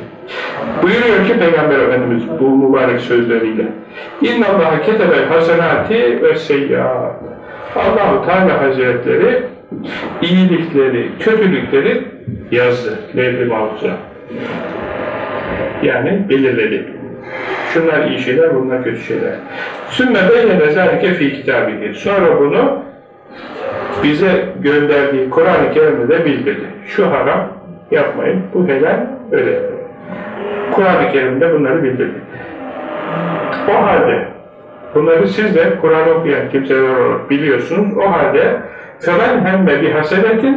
Speaker 1: Buyuruyor ki Peygamber Efendimiz bu mübarek sözleriyle Allah'a ketebel hasenati ve seyyiat Allah-u Teala Hazretleri iyilikleri, kötülükleri yazdı levh-i mahfuza. Yani belirledi. Şunlar iyi şeyler, bunlar kötü şeyler. Sümme beyyene zâlike fî kitâbihi. Sonra bunu bize gönderdiği Kur'an-ı Kerim'de bildirdi. Şu haram, yapmayın, bu helal, öyle yapın. Kur'an-ı Kerim'de bunları bildirdi. O halde, bunları siz de Kur'an okuyan kimseler olarak biliyorsunuz, o halde فَمَنْ هَمَّ بِحَسَنَةٍ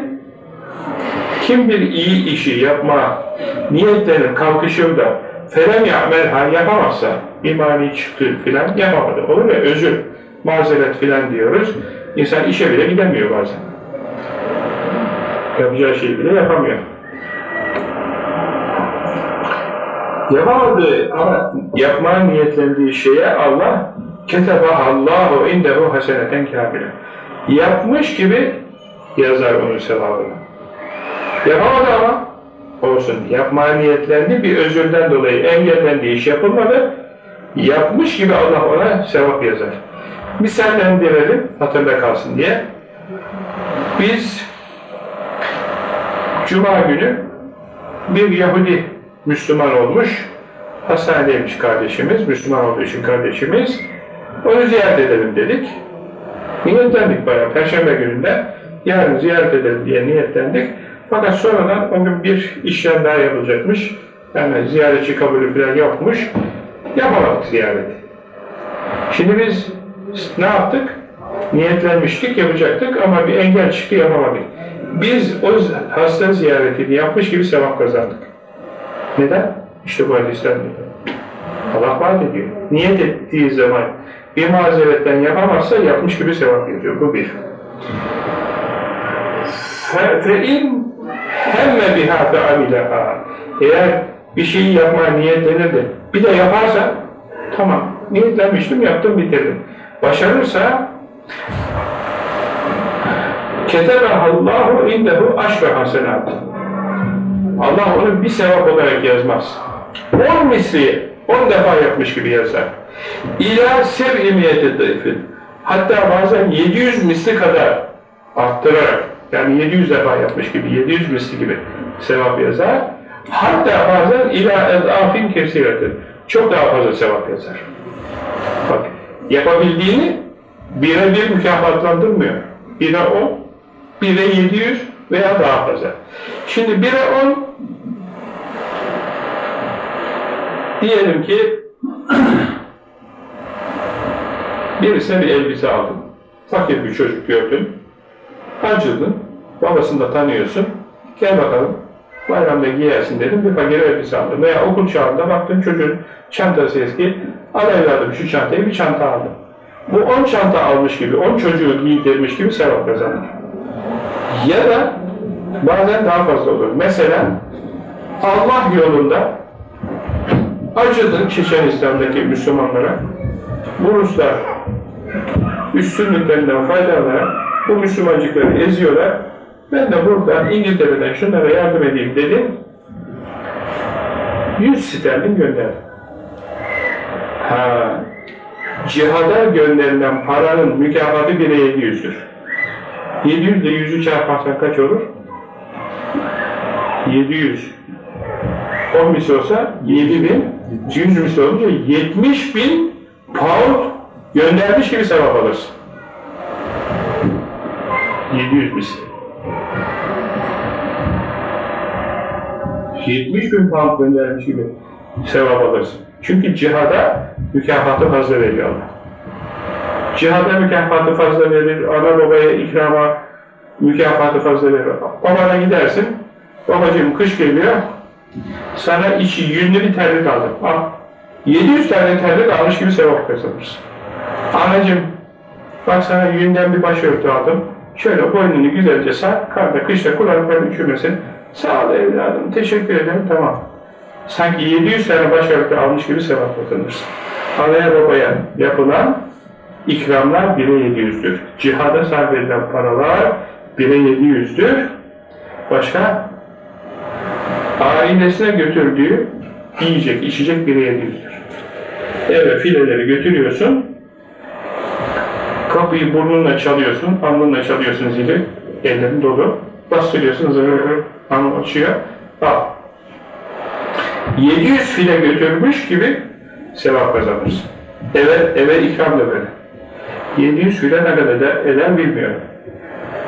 Speaker 1: Kim bir iyi işi yapma niyetlenir, kalkışır da felem ya'melha yapamazsa, imani çıktı filan yapamadı. Olur ya özür, mazeret filan diyoruz. İnsan işe bile gidemiyor bazen. Yapacağı şeyi bile yapamıyor. Yapamadığı ama yapmaya niyetlendiği şeye Allah ketebahallahu indehu haseneten kâbile. Yapmış gibi yazar onun sevabını. Yapamadı ama olsun. Yapmaya niyetlendi bir özürden dolayı engellendiği iş yapılmadı. Yapmış gibi Allah ona sevap yazar. Misallendirelim hatırda kalsın diye. Biz Cuma günü bir Yahudi Müslüman olmuş, hastanedeymiş kardeşimiz, Müslüman olduğu için kardeşimiz. Onu ziyaret edelim dedik. Niyetlendik bayağı, Perşembe gününde yarın ziyaret edelim diye niyetlendik. Fakat sonradan o gün bir işlem daha yapılacakmış. Yani ziyaretçi kabulü falan yokmuş. Yapamadık ziyareti. Şimdi biz ne yaptık? Niyetlenmiştik, yapacaktık ama bir engel çıktı, yapamadık. Biz o hasta ziyaretini yapmış gibi sevap kazandık. Neden? İşte bu hadisten Allah vaat ediyor. Niyet ettiği zaman bir mazeretten yapamazsa yapmış gibi sevap yazıyor. Bu bir. فَاِنْ hemme biha fe'amileha Eğer bir şeyi yapmaya niyetlenir de bir de yaparsa tamam niyetlenmiştim yaptım bitirdim. Başarırsa ketebehallahu indehu aşre hasenat Allah onu bir sevap olarak yazmaz. On misli, on defa yapmış gibi yazar. İlâ sev'imiyeti dıfın. Hatta bazen 700 misli kadar arttırarak, yani 700 defa yapmış gibi, 700 misli gibi sevap yazar. Hatta bazen ilâ edâfin kesiretin. Çok daha fazla sevap yazar. Bak, Yapabildiğini bire bir mükafatlandırmıyor. Bire on, bire yedi yüz veya daha fazla. Şimdi bire on diyelim ki birisine bir elbise aldın. Fakir bir çocuk gördün. Acıdın. Babasını da tanıyorsun. Gel bakalım. Bayramda giyersin dedim. Bir fakir elbise aldım. Veya okul çağında baktın çocuğun çantası eski. Al evladım şu çantayı bir çanta aldım. Bu on çanta almış gibi, on çocuğu giydirmiş gibi sevap kazanır. Ya da bazen daha fazla olur. Mesela Allah yolunda acıdın Çeçenistan'daki Müslümanlara. Bu Ruslar üstünlüklerinden faydalanarak bu Müslümancıkları eziyorlar. Ben de buradan İngiltere'den şunlara yardım edeyim dedim. 100 sterlin gönderdim. Ha, cihada gönderilen paranın mükafatı 1'e 700'dür. 700 ile 100'ü çarparsan kaç olur? 700. 10 misli olsa 7000, 100 misli olunca 70 bin pound göndermiş gibi sevap alırsın. 700 misli. 70 bin pound göndermiş gibi sevap alırsın. Çünkü cihada mükafatı fazla veriyor Allah. Cihada mükafatı fazla verir, ana babaya ikrama mükafatı fazla verir. Babana gidersin, babacığım kış geliyor, sana içi yünlü bir terlik aldım. Al. 700 tane terlik almış gibi sevap kazanırsın. Anacığım, bak sana yünden bir başörtü aldım. Şöyle boynunu güzelce sar, karda kışta kulakların üşümesin. Sağ ol evladım, teşekkür ederim, tamam. Sanki 700 tane başörtü almış gibi sevap kazanırsın. Anaya babaya yapılan ikramlar 1'e 700'dür. Cihada sarf edilen paralar 1'e 700'dür. Başka? Ailesine götürdüğü yiyecek, içecek 1'e 700'dür. Eve fileleri götürüyorsun, kapıyı burnunla çalıyorsun, alnınla çalıyorsun zili, ellerin dolu, bastırıyorsun, zırır, hanım açıyor, al. 700 file götürmüş gibi sevap kazanırsın. Eve, eve ikram da böyle. 700 file ne kadar eder, eder bilmiyorum.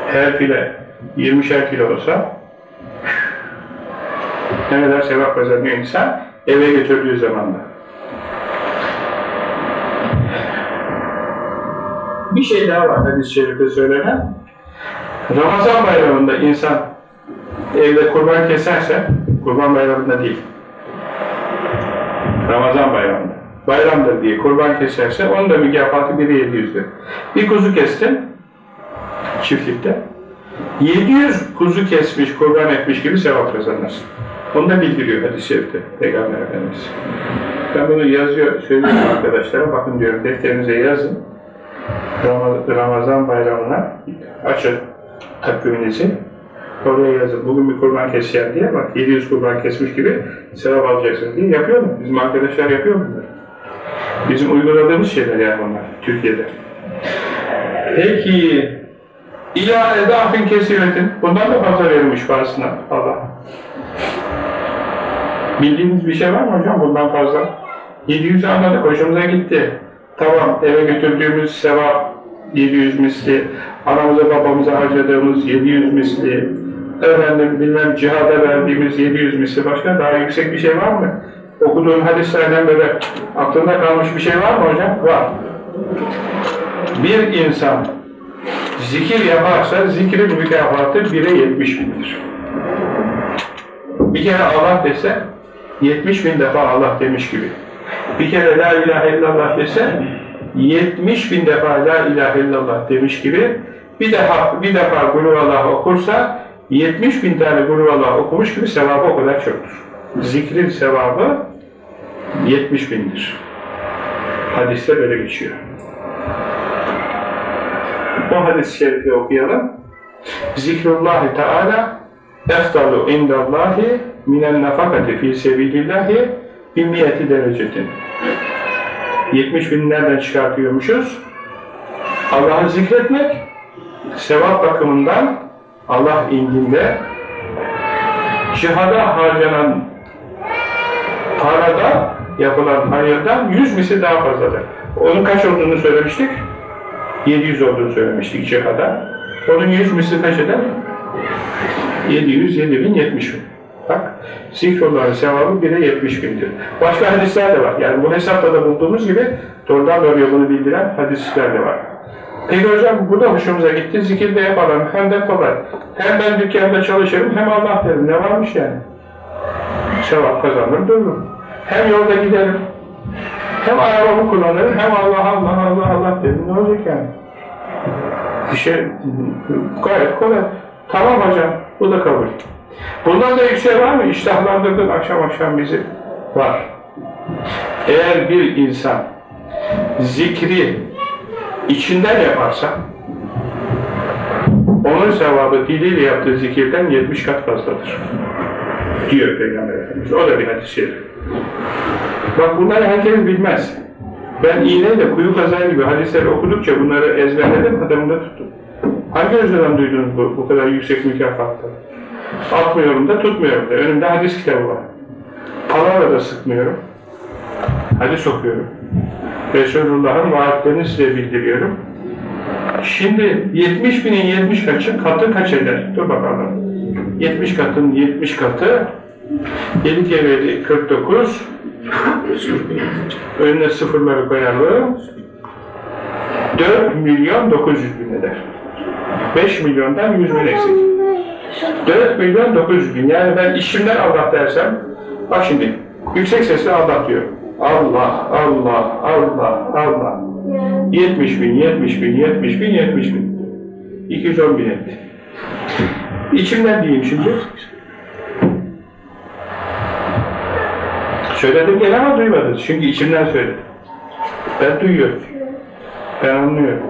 Speaker 1: Her file 20'şer kilo olsa ne kadar sevap kazanıyor insan eve götürdüğü zaman da. Bir şey daha var hadis-i şerifte söylenen. Ramazan bayramında insan evde kurban keserse, kurban bayramında değil, Ramazan bayramında, bayramdır diye kurban keserse, onun da mükafatı biri 700'dür. Bir kuzu kestin, çiftlikte, 700 kuzu kesmiş, kurban etmiş gibi sevap kazanırsın. Onu da bildiriyor hadis-i şerifte Peygamber Efendimiz. Ben bunu yazıyor, söylüyorum arkadaşlara, bakın diyorum defterinize yazın. Ramazan bayramına açın takviminizi. Oraya yazın. Bugün bir kurban keseceğim diye bak 700 kurban kesmiş gibi sevap alacaksın diye yapıyor mu? Bizim arkadaşlar yapıyor bunlar. Bizim uyguladığımız şeyler yani bunlar Türkiye'de. Peki İlâ edâfin kesiretin. Bundan da fazla verilmiş bazısına Allah. Bildiğiniz bir şey var mı hocam bundan fazla? 700'ü anladık, hoşumuza gitti. Tamam, eve götürdüğümüz sevap 700 misli, anamıza babamıza harcadığımız 700 misli, efendim bilmem cihada verdiğimiz 700 misli başka daha yüksek bir şey var mı? Okuduğum hadislerden böyle aklında kalmış bir şey var mı hocam? Var. Bir insan zikir yaparsa zikrin mükafatı 1'e 70 bindir. Bir kere Allah dese 70 bin defa Allah demiş gibi. Bir kere La ilahe illallah dese 70 bin defa La ilahe illallah demiş gibi bir defa bir defa Gulhuvallah okursa 70 bin tane Gulhuvallah okumuş gibi sevabı o kadar çoktur. Zikrin sevabı 70 bindir. Hadiste böyle geçiyor. O hadis-i şerifi okuyalım. Zikrullahi Teala eftalu indallahi minen nafakati fi sebilillahi bimmiyeti derecetin. 70 bin nereden çıkartıyormuşuz? Allah'ı zikretmek, sevap bakımından Allah indinde cihada harcanan parada yapılan hayırdan yüz misli daha fazladır. Onun kaç olduğunu söylemiştik? 700 olduğunu söylemiştik kadar. Onun 100 misli kaç eder? 700, 7000, 70 bin. Bak, zikrullahın sevabı bire 70 bindir. Başka hadisler de var. Yani bu hesapta da bulduğumuz gibi doğrudan doğruya bunu bildiren hadisler de var. Peki hocam bu da hoşumuza gitti. Zikir de yapalım. Hem de kolay. Hem ben dükkanda çalışırım hem Allah derim. Ne varmış yani? Sevap kazanır dururum. Hem yolda giderim. Hem arabamı kullanırım hem Allah Allah Allah Allah derim. Ne olacak yani? Bir şey gayet kolay. Tamam hocam. Bu da kabul. Bundan da yüksek var mı? İştahlandırdın akşam akşam bizi. Var. Eğer bir insan zikri içinden yaparsa onun sevabı diliyle yaptığı zikirden 70 kat fazladır. Diyor Peygamber Efendimiz. O da bir hadis-i şerif. Bak bunları herkes bilmez. Ben iğneyle kuyu kazar gibi hadisleri okudukça bunları ezberledim, adamı tuttum. Hangi yüzden duydunuz bu, bu kadar yüksek mükafatları? Atmıyorum da tutmuyorum da. Önümde hadis kitabı var. Palavra da sıkmıyorum. Hadis okuyorum. Resulullah'ın vaatlerini size bildiriyorum. Şimdi 70 binin 70 kaçı, katı kaç eder? Dur bakalım. 70 katın 70 katı 7 kere 7, 49 önüne sıfırları koyalım. 4 milyon 900 bin eder. 5 milyondan 100 bin eksik. 4 milyon 900 bin. Yani ben işimden Allah dersem bak şimdi yüksek sesle Allah diyor Allah, Allah, Allah, Allah 70 bin, 70 bin, 70 bin, 70 bin 210 bin etti İçimden diyeyim şimdi Söyledim gene ama duymadınız. Çünkü içimden söyledim. Ben duyuyorum. Ben anlıyorum.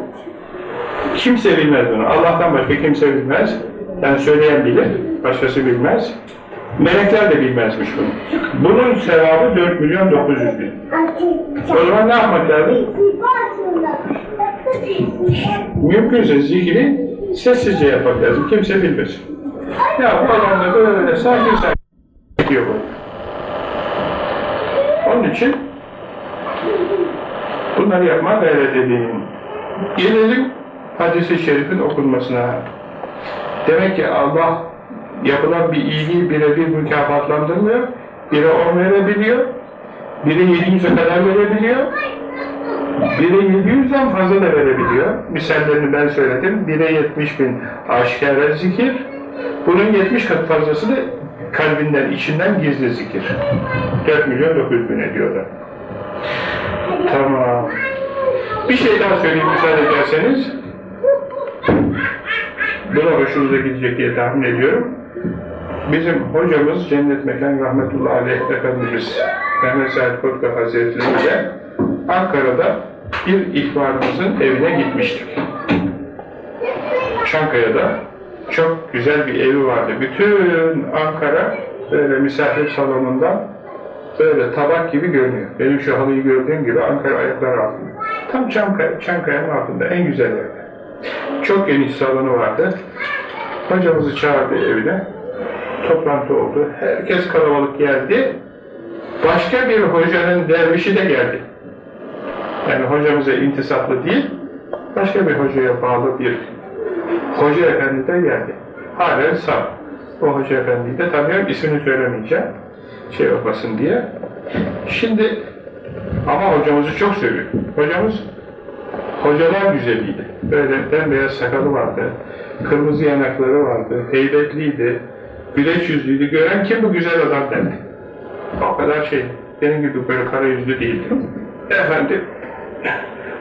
Speaker 1: Kimse bilmez bunu. Allah'tan başka kimse bilmez. Ben söyleyen bilir. Başkası bilmez. Melekler de bilmezmiş bunu. Bunun sevabı 4 milyon 900 bin. O zaman ne yapmak lazım? Mümkünse zikri sessizce yapmak lazım. Kimse bilmesin. Ya bu adamda böyle sakin sakin diyor bu. Onun için bunları yapmaya gayret edeyim. Gelelim hadis-i şerifin okunmasına. Demek ki Allah yapılan bir iyiliği birebir mükafatlandırmıyor. Biri on verebiliyor, biri 700'e kadar verebiliyor, biri 700'den fazla da verebiliyor. Misallerini ben söyledim. Bire 70 bin aşikare zikir, bunun 70 kat fazlası da kalbinden, içinden gizli zikir. 4 milyon 900 bin ediyorlar. Tamam. Bir şey daha söyleyeyim müsaade ederseniz. Bu da hoşunuza gidecek diye tahmin ediyorum. Bizim hocamız Cennet Mekan Rahmetullahi Aleyh Efendimiz Mehmet Said Kotka Hazretleri ile Ankara'da bir ihbarımızın evine gitmiştik. Çankaya'da çok güzel bir evi vardı. Bütün Ankara böyle misafir salonundan böyle tabak gibi görünüyor. Benim şu halıyı gördüğüm gibi Ankara ayakları altında. Tam Çankaya, Çankaya'nın altında en güzel yerde. Çok geniş salonu vardı. Hocamızı çağırdı evine. Toplantı oldu. Herkes kalabalık geldi. Başka bir hocanın dervişi de geldi. Yani hocamıza intisaplı değil, başka bir hocaya bağlı bir Hoca Efendi de geldi. Halen sağ. O Hoca Efendi'yi de tanıyorum, ismini söylemeyeceğim. Şey olmasın diye. Şimdi ama hocamızı çok seviyor. Hocamız hocalar güzeliydi. Böyle bembeyaz sakalı vardı. Kırmızı yanakları vardı. Heybetliydi. Güleç yüzlüydü. Gören kim bu güzel adam derdi. O kadar şey. Benim gibi böyle kara yüzlü değildi. Efendim,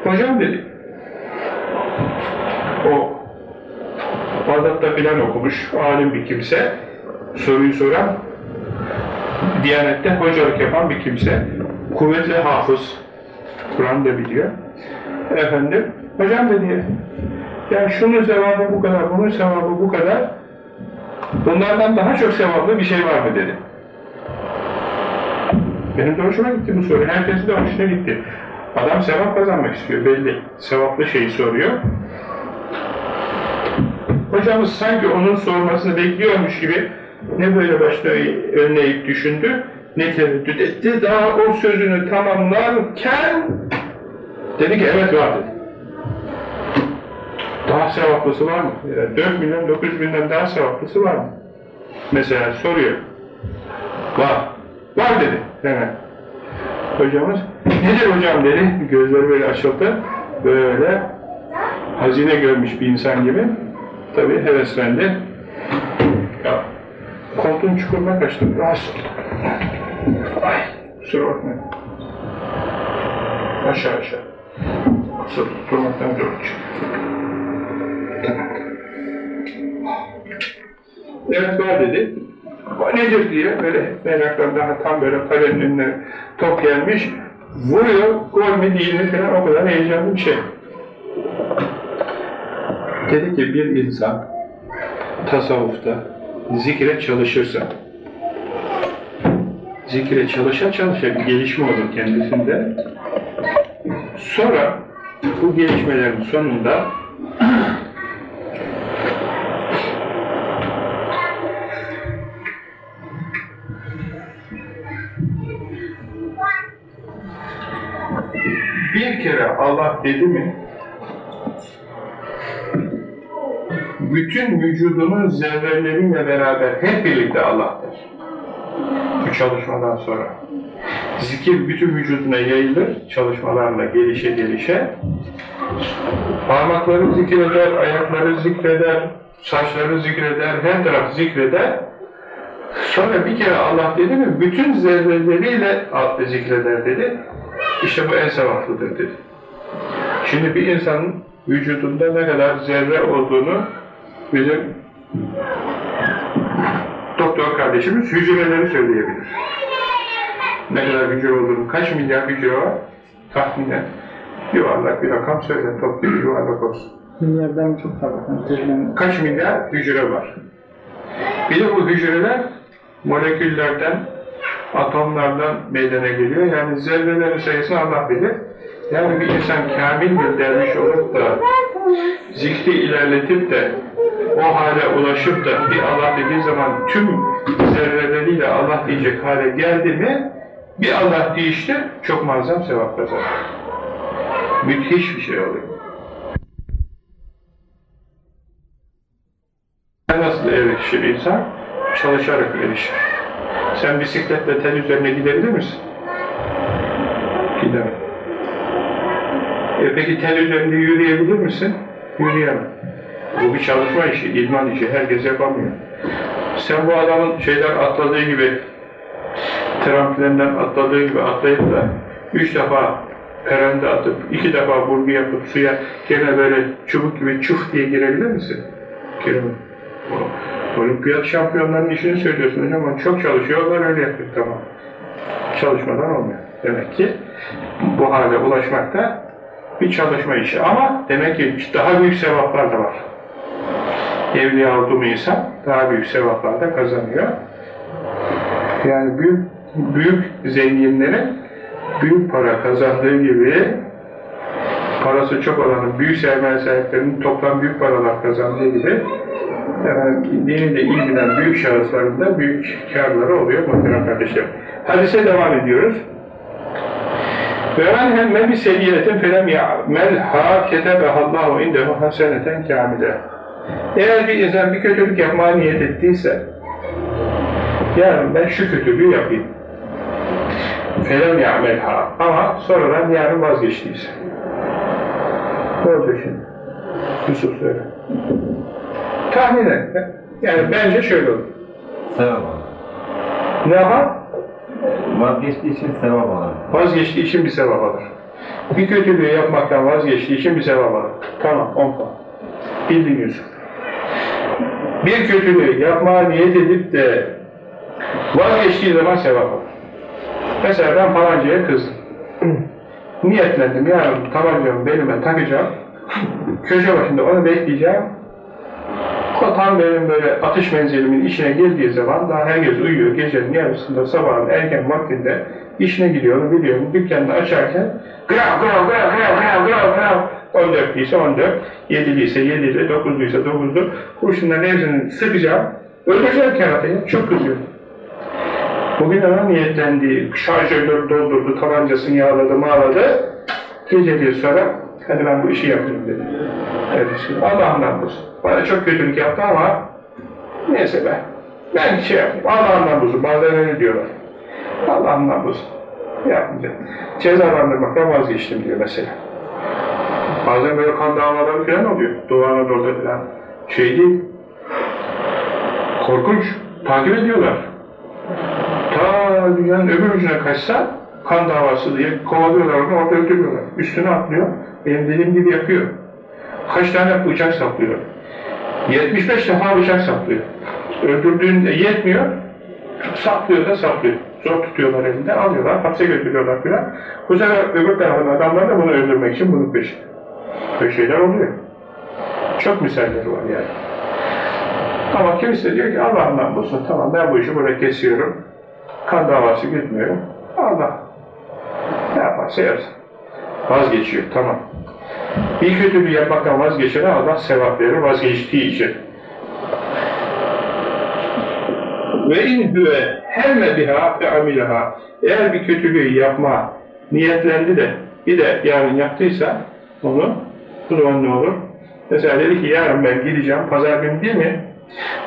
Speaker 1: hocam dedi. O Bağdat'ta filan okumuş, alim bir kimse, soruyu soran, Diyanet'te hocalık yapan bir kimse, kuvvetli hafız, Kur'an da biliyor. Efendim, hocam dedi, yani şunun sevabı bu kadar, bunun sevabı bu kadar, bunlardan daha çok sevaplı bir şey var mı dedi. Benim de hoşuma gitti bu soru, herkesin de hoşuna gitti. Adam sevap kazanmak istiyor, belli. Sevaplı şeyi soruyor. Hocamız sanki onun sormasını bekliyormuş gibi ne böyle başına önleyip düşündü, ne tereddüt etti. Daha o sözünü tamamlarken Dedi ki evet var dedi. Daha sevaplısı var mı? Yani 4 milyon 900 binden daha sevaplısı var mı? Mesela soruyor. Var. Var dedi hemen. Hocamız, nedir hocam dedi. Gözleri böyle açıldı. Böyle hazine görmüş bir insan gibi. Tabii heveslendi. Ya, koltuğun çukuruna kaçtım. Rahatsız. Ay, kusura bakmayın. Aşağı aşağı. Kusura durmaktan zor çıktı. Evet var dedi. O nedir diye böyle merakla daha tam böyle kalenin önüne top gelmiş. Vuruyor, gol değil mi falan o kadar heyecanlı bir şey. Dedi ki bir insan tasavvufta zikre çalışırsa zikre çalışa çalışa bir gelişme olur kendisinde. Sonra bu gelişmelerin sonunda Allah dedi mi bütün vücudunun zerreleriyle beraber hep birlikte Allah'tır. Bu çalışmadan sonra. Zikir bütün vücuduna yayılır, çalışmalarla gelişe gelişe. Parmakları zikreder, ayakları zikreder, saçları zikreder, her taraf zikreder. Sonra bir kere Allah dedi mi, bütün zerreleriyle zikreder dedi. İşte bu en sevaplıdır dedi. Şimdi bir insanın vücudunda ne kadar zerre olduğunu bizim doktor kardeşimiz hücreleri söyleyebilir. Ne kadar hücre olduğunu, kaç milyar hücre var tahminen. Yuvarlak bir rakam söyle, toplu yuvarlak olsun.
Speaker 2: Milyardan çok fazla.
Speaker 1: Kaç milyar hücre var? Bir de bu hücreler moleküllerden, atomlardan meydana geliyor. Yani zerrelerin sayısını Allah bilir. Yani bir insan kamil bir derviş olup da zikri ilerletip de o hale ulaşıp da bir Allah dediği zaman tüm zerreleriyle Allah diyecek hale geldi mi bir Allah deyişte çok muazzam sevap kazanır. Müthiş bir şey oluyor. Nasıl erişir insan? Çalışarak erişir. Sen bisikletle tel üzerine gidebilir misin? Gidemem. E peki tel üzerinde yürüyebilir misin? Yürüyemem. Bu bir çalışma işi, idman işi. Herkes yapamıyor. Sen bu adamın şeyden atladığı gibi, tramplinden atladığı gibi atlayıp da üç defa perende atıp, iki defa burgu yapıp suya gene böyle çubuk gibi çuf diye girebilir misin? Giremem. Olimpiyat şampiyonlarının işini söylüyorsun hocam ama çok çalışıyorlar öyle yapıyor tamam. Çalışmadan olmuyor. Demek ki bu hale ulaşmak da bir çalışma işi ama demek ki daha büyük sevaplar da var. Evliya oldu insan daha büyük sevaplar da kazanıyor. Yani büyük büyük zenginlerin büyük para kazandığı gibi parası çok olanın büyük sermaye sahiplerinin toplam büyük paralar kazandığı gibi efendim, dini de ilgilen büyük şahısların da büyük karları oluyor muhtemelen kardeşlerim. Hadise devam ediyoruz. Ve men hemme bir seyyiyetin felem ya'melha ketebehallahu indehu haseneten kamile. Eğer bir insan bir kötülük yapmaya niyet ettiyse, yarın ben şu kötülüğü yapayım. Felem ya'melha. Ama sonradan yarın vazgeçtiyse. Ne olacak şimdi? Yusuf söyle. Tahmin et. Yani bence şöyle olur.
Speaker 3: Sevap.
Speaker 1: Ne yapar?
Speaker 3: Vazgeçtiği için sevap alır.
Speaker 1: Vazgeçtiği için bir sevap alır. Bir kötülüğü yapmaktan vazgeçtiği için bir sevap alır. Tamam, on puan. Bildin Yusuf. Bir kötülüğü yapmaya niyet edip de vazgeçtiği zaman sevap alır. Mesela ben falancaya kızdım. Niyetlendim, yarın tabancamı belime takacağım. Köşe başında onu bekleyeceğim. Tam benim böyle atış menzilimin içine girdiği zaman daha herkes uyuyor gecenin yarısında sabahın erken vaktinde işine gidiyorum biliyorum dükkanını açarken grav grav grav grav grav grav grav 14 ise 14 7 ise 7'de 9 ise 9'du kurşunların hepsini sıkacağım. Öldüreceğim keratayı çok kızıyorum Bugün ona niyetlendi, şarjörleri doldurdu, tabancasını yağladı, mağladı. Gece bir sonra hadi ben bu işi yapayım dedi. Ertesi gün Allah'ından bulsun. Bana çok kötülük yaptı ama neyse ben. Ben şey yapayım. Allah'ından bulsun. Bazen öyle diyorlar. Allah'ından bulsun. Yapmayacağım. Cezalandırmaktan vazgeçtim diyor mesela. Bazen böyle kan davaları falan oluyor. Doğu Anadolu'da falan. Şey değil. Korkunç. Takip ediyorlar. Ta dünyanın öbür ucuna kaçsa kan davası diye kovalıyorlar onu orada öldürüyorlar. Üstüne atlıyor. Benim dediğim gibi yapıyor. Kaç tane bıçak saplıyor. 75 defa bıçak saplıyor. Öldürdüğünde yetmiyor. Saplıyor da saplıyor. Zor tutuyorlar elinde, alıyorlar, hapse götürüyorlar filan. Bu sefer öbür tarafın adamlar da bunu öldürmek için bunun peşinde. Böyle şeyler oluyor. Çok misalleri var yani. Ama kimisi diyor ki Allah'ından bulsun, tamam ben bu işi buraya kesiyorum. Kan davası gitmiyorum. Allah ne yaparsa yapsın. Vazgeçiyor, tamam. Bir kötülüğü yapmaktan vazgeçene Allah sevap verir vazgeçtiği için. Ve in huve hemme biha ve amilaha. Eğer bir kötülüğü yapma niyetlendi de bir de yarın yaptıysa onu bu zaman ne olur? Mesela dedi ki yarın ben gideceğim, pazar günü değil mi?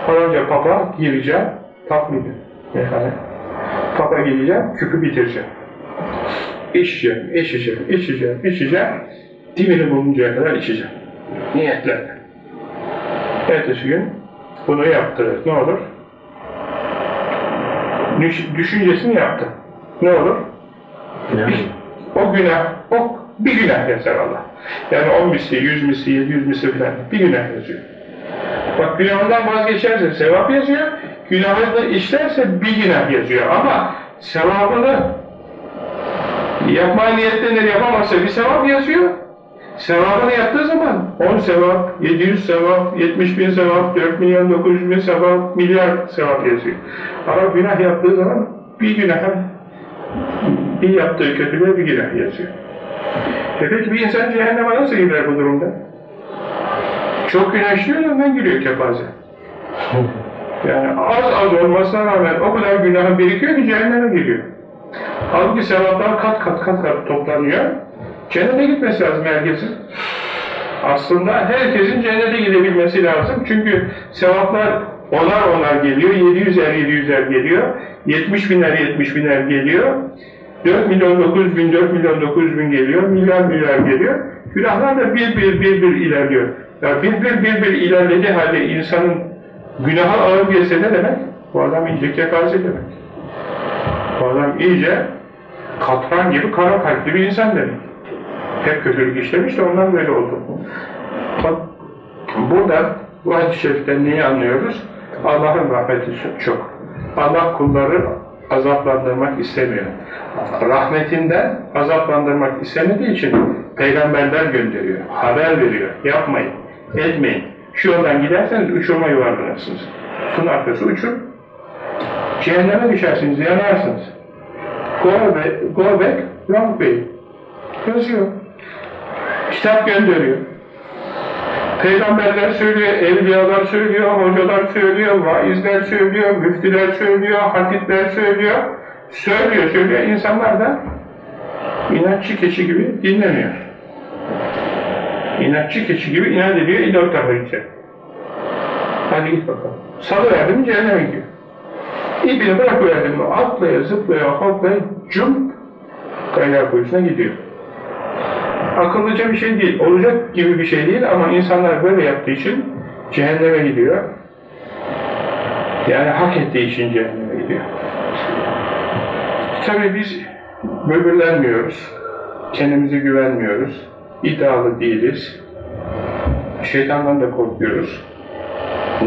Speaker 1: Falanca papa gireceğim, pap mıydı? Yani papa gideceğim, küpü bitireceğim. İçeceğim, içeceğim, içeceğim, içeceğim. Dibini buluncaya kadar içeceğim. Niyetlerle. Ertesi gün bunu yaptırır. Ne olur? Düş- düşüncesini yaptı. Ne olur?
Speaker 3: Yani,
Speaker 1: O günah, o bir günah yazar Allah. Yani 10 misli, 100 misli, 700 misli falan bir günah yazıyor. Bak günahından vazgeçerse sevap yazıyor, günahı da işlerse bir günah yazıyor. Ama sevabını yapmaya niyetlenir yapamazsa bir sevap yazıyor. Sevabını yaptığı zaman 10 sevap, 700 sevap, 70 bin sevap, 4 milyon 900 bin sevap, milyar sevap yazıyor. Ama günah yaptığı zaman bir günah bir yaptığı kötülüğe bir günah yazıyor. E peki bir insan cehenneme nasıl gider bu durumda? Çok günah işliyor ondan giriyor kepaze. Yani az az olmasına rağmen o kadar günahı birikiyor ki cehenneme giriyor. Halbuki sevaplar kat kat kat kat toplanıyor. Cennete gitmesi lazım herkesin. Aslında herkesin cennete gidebilmesi lazım. Çünkü sevaplar onar onar geliyor, 700'er 700'er geliyor, 70 biner 70 biner geliyor, 4 milyon 900 bin 4 milyon 900 bin geliyor, milyar milyar geliyor. Günahlar da bir bir bir bir ilerliyor. Ya bir bir bir bir ilerlediği halde insanın günahı ağır gelse ne demek? Bu adam iyice kefaze demek. Bu adam iyice katran gibi kara kalpli bir insan demek. Hep kötülük işlemiş de ondan böyle oldu. Bak, buradan bu hadis-i şeriften neyi anlıyoruz? Allah'ın rahmeti çok. Allah kulları azaplandırmak istemiyor. Rahmetinden azaplandırmak istemediği için peygamberler gönderiyor, haber veriyor. Yapmayın, etmeyin. Şu yoldan giderseniz uçurma yuvarlanırsınız. Bunun arkası uçur. Cehenneme düşersiniz, yanarsınız. Go back, go back wrong way. Yazıyor. Kitap gönderiyor. Peygamberler söylüyor, evliyalar söylüyor, hocalar söylüyor, vaizler söylüyor, müftüler söylüyor, hatipler söylüyor. Söylüyor, söylüyor. İnsanlar da inatçı keçi gibi dinlemiyor. İnatçı keçi gibi inat ediyor, tarafa gidecek. Hadi git bakalım. Salıverdim cehenneme gidiyor. İpini bırakıverdim atlaya, zıplaya, hoplaya, cump kaynar kuyusuna gidiyor akıllıca bir şey değil, olacak gibi bir şey değil ama insanlar böyle yaptığı için cehenneme gidiyor. Yani hak ettiği için cehenneme gidiyor. Tabii biz böbürlenmiyoruz, kendimize güvenmiyoruz, iddialı değiliz, şeytandan da korkuyoruz,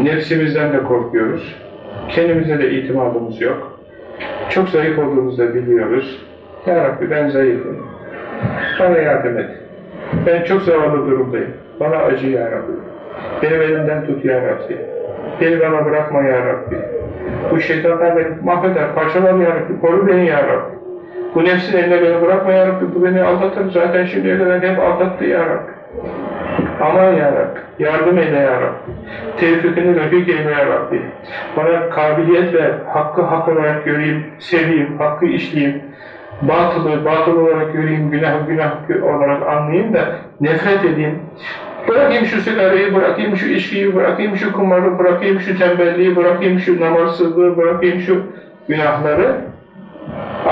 Speaker 1: nefsimizden de korkuyoruz, kendimize de itimadımız yok, çok zayıf olduğumuzu da biliyoruz. Ya Rabbi ben zayıfım, bana yardım et. Ben çok zavallı durumdayım. Bana acı ya Rabbi. Benim elimden tut ya Rabbi. Beni bana bırakma ya Rabbi. Bu şeytanlar beni mahveder, parçalar ya Rabbi. Koru beni ya Rabbi. Bu nefsin eline beni bırakma ya Rabbi. Bu beni aldatır. Zaten şimdiye kadar hep aldattı ya Rabbi. Aman ya Rabbi. Yardım eyle ya Rabbi. Tevfikini refik eyle ya Rabbi. Bana kabiliyet ver. Hakkı hak olarak göreyim, seveyim, hakkı işleyeyim. Batılı, batıl olarak göreyim, günah günah olarak anlayayım da nefret edeyim. Bırakayım şu sigarayı, bırakayım şu içkiyi, bırakayım şu kumarı, bırakayım şu tembelliği, bırakayım şu namazsızlığı, bırakayım şu günahları.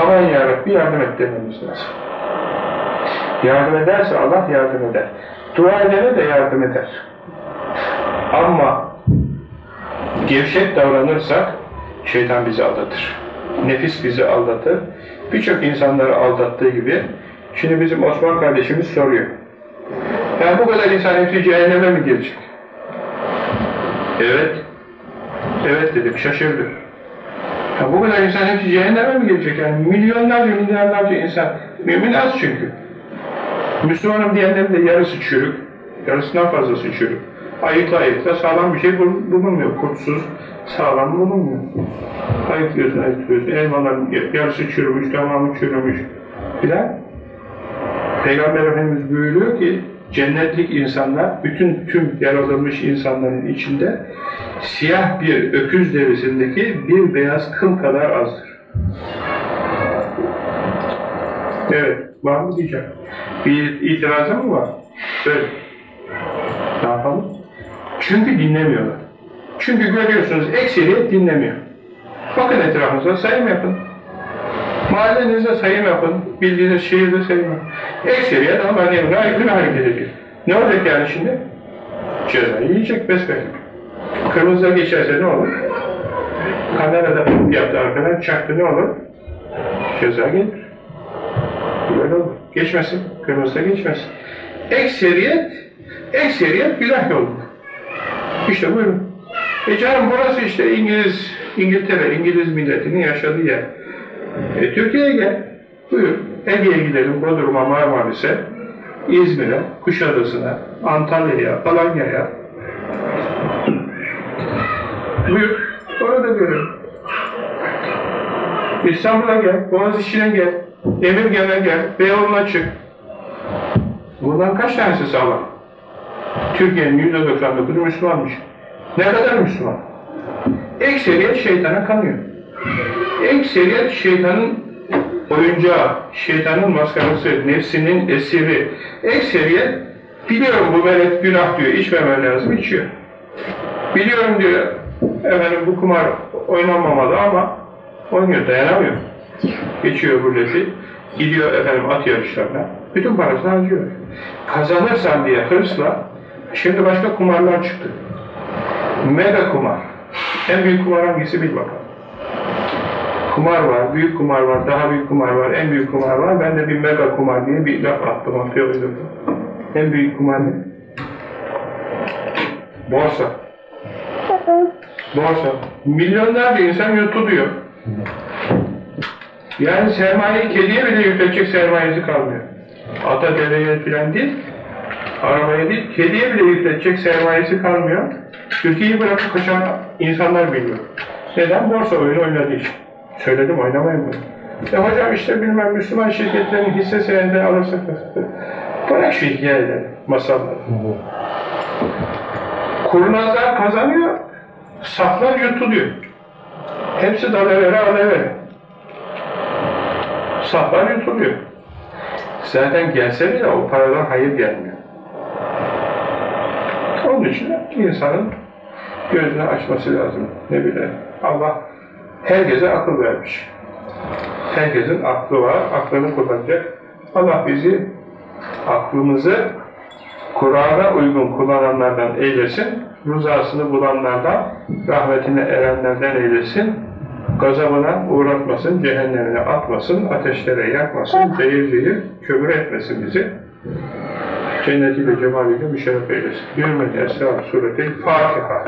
Speaker 1: Aman yarabbi yardım et dememiz lazım. Yardım ederse Allah yardım eder. Dua edene de yardım eder. Ama gevşek davranırsak şeytan bizi aldatır. Nefis bizi aldatır. Birçok insanları aldattığı gibi şimdi bizim Osman kardeşimiz soruyor. Yani bu kadar insan hepsi cehenneme mi girecek? Evet. Evet dedim şaşırdı. Ya bu kadar insan hepsi cehenneme mi girecek? Yani milyonlarca milyarlarca insan. Mümin az çünkü. Müslümanım diyenlerin de yarısı çürük. Yarısından fazlası çürük. Ayıkla ayıkla sağlam bir şey bul- bulunmuyor. Kurtsuz sağlam bulunmuyor. Ayıklıyorsun, ayıklıyorsun. Elmaların yarısı çürümüş, tamamı çürümüş filan. Peygamber Efendimiz buyuruyor ki cennetlik insanlar bütün tüm yaratılmış insanların içinde siyah bir öküz derisindeki bir beyaz kıl kadar azdır. Evet, var mı diyeceğim. Bir itirazı mı var? Söyle. Ne yapalım? Çünkü dinlemiyorlar. Çünkü görüyorsunuz ekseriyet dinlemiyor. Bakın etrafınıza sayım yapın. Mahallenizde sayım yapın. Bildiğiniz şehirde sayım yapın. Ekseriyet Allah'ın emrine aykırı hareket ediyor. Ne olacak yani şimdi? Ceza yiyecek besbelli. Kırmızıda geçerse ne olur? Kamerada yaptı arkadan çaktı ne olur? Ceza gelir. Böyle olur. Geçmesin. Kırmızıda geçmesin. Ekseriyet, ekseriyet günah yolu. İşte buyurun. E canım burası işte İngiliz, İngiltere, İngiliz milletinin yaşadığı yer. E Türkiye'ye gel. Buyur. Ege'ye gidelim, Bodrum'a, Marmaris'e, İzmir'e, Kuşadası'na, Antalya'ya, Alanya'ya. Buyur. Orada görelim. İstanbul'a gel, Boğaziçi'ne gel, Emirgan'a gel, Beyoğlu'na çık. Bundan kaç tanesi sağlam? Türkiye'nin yüzde 99'u Müslümanmış. Ne kadar Müslüman? Ekseriyet şeytana kanıyor. Ekseriyet şeytanın oyuncağı, şeytanın maskarası, nefsinin esiri. Ekseriyet, biliyorum bu melek günah diyor, içmemen lazım, içiyor. Biliyorum diyor, efendim bu kumar oynanmamalı ama oynuyor, dayanamıyor. Geçiyor rulleti, gidiyor efendim at yarışlarına, bütün parasını harcıyor. Kazanırsam diye hırsla, şimdi başka kumarlar çıktı. Mega kumar. En büyük kumar hangisi bil bakalım. Kumar var, büyük kumar var, daha büyük kumar var, en büyük kumar var. Ben de bir mega kumar diye bir laf attım, atıyor uydurdum. En büyük kumar ne? Borsa. Borsa. Milyonlarca insan yutuluyor. Yani sermayeyi kediye bile yükletecek sermayesi kalmıyor. Ata deveye falan değil, arabaya değil, kediye bile yükletecek sermayesi kalmıyor. Türkiye'yi bırakıp kaçan insanlar biliyor. Neden? Borsa oyunu oynadığı için. Söyledim oynamayın bunu. Ya hocam işte bilmem Müslüman şirketlerin hisse senedi alırsak? Bırak şu hikayeleri, masalları. Kurnazlar kazanıyor, saflar yutuluyor. Hepsi dalavere alevere. Saflar yutuluyor. Zaten gelse bile o paradan hayır gelmiyor. Onun için insanın gözünü açması lazım. Ne bileyim. Allah herkese akıl vermiş. Herkesin aklı var, aklını kullanacak. Allah bizi aklımızı Kur'an'a uygun kullananlardan eylesin, rızasını bulanlardan, rahmetine erenlerden eylesin, gazabına uğratmasın, cehennemine atmasın, ateşlere yakmasın, zehir zehir kömür etmesin bizi. Cennetiyle, cemaliyle müşerref eylesin. Yürümeli Esra Sureti Fatiha.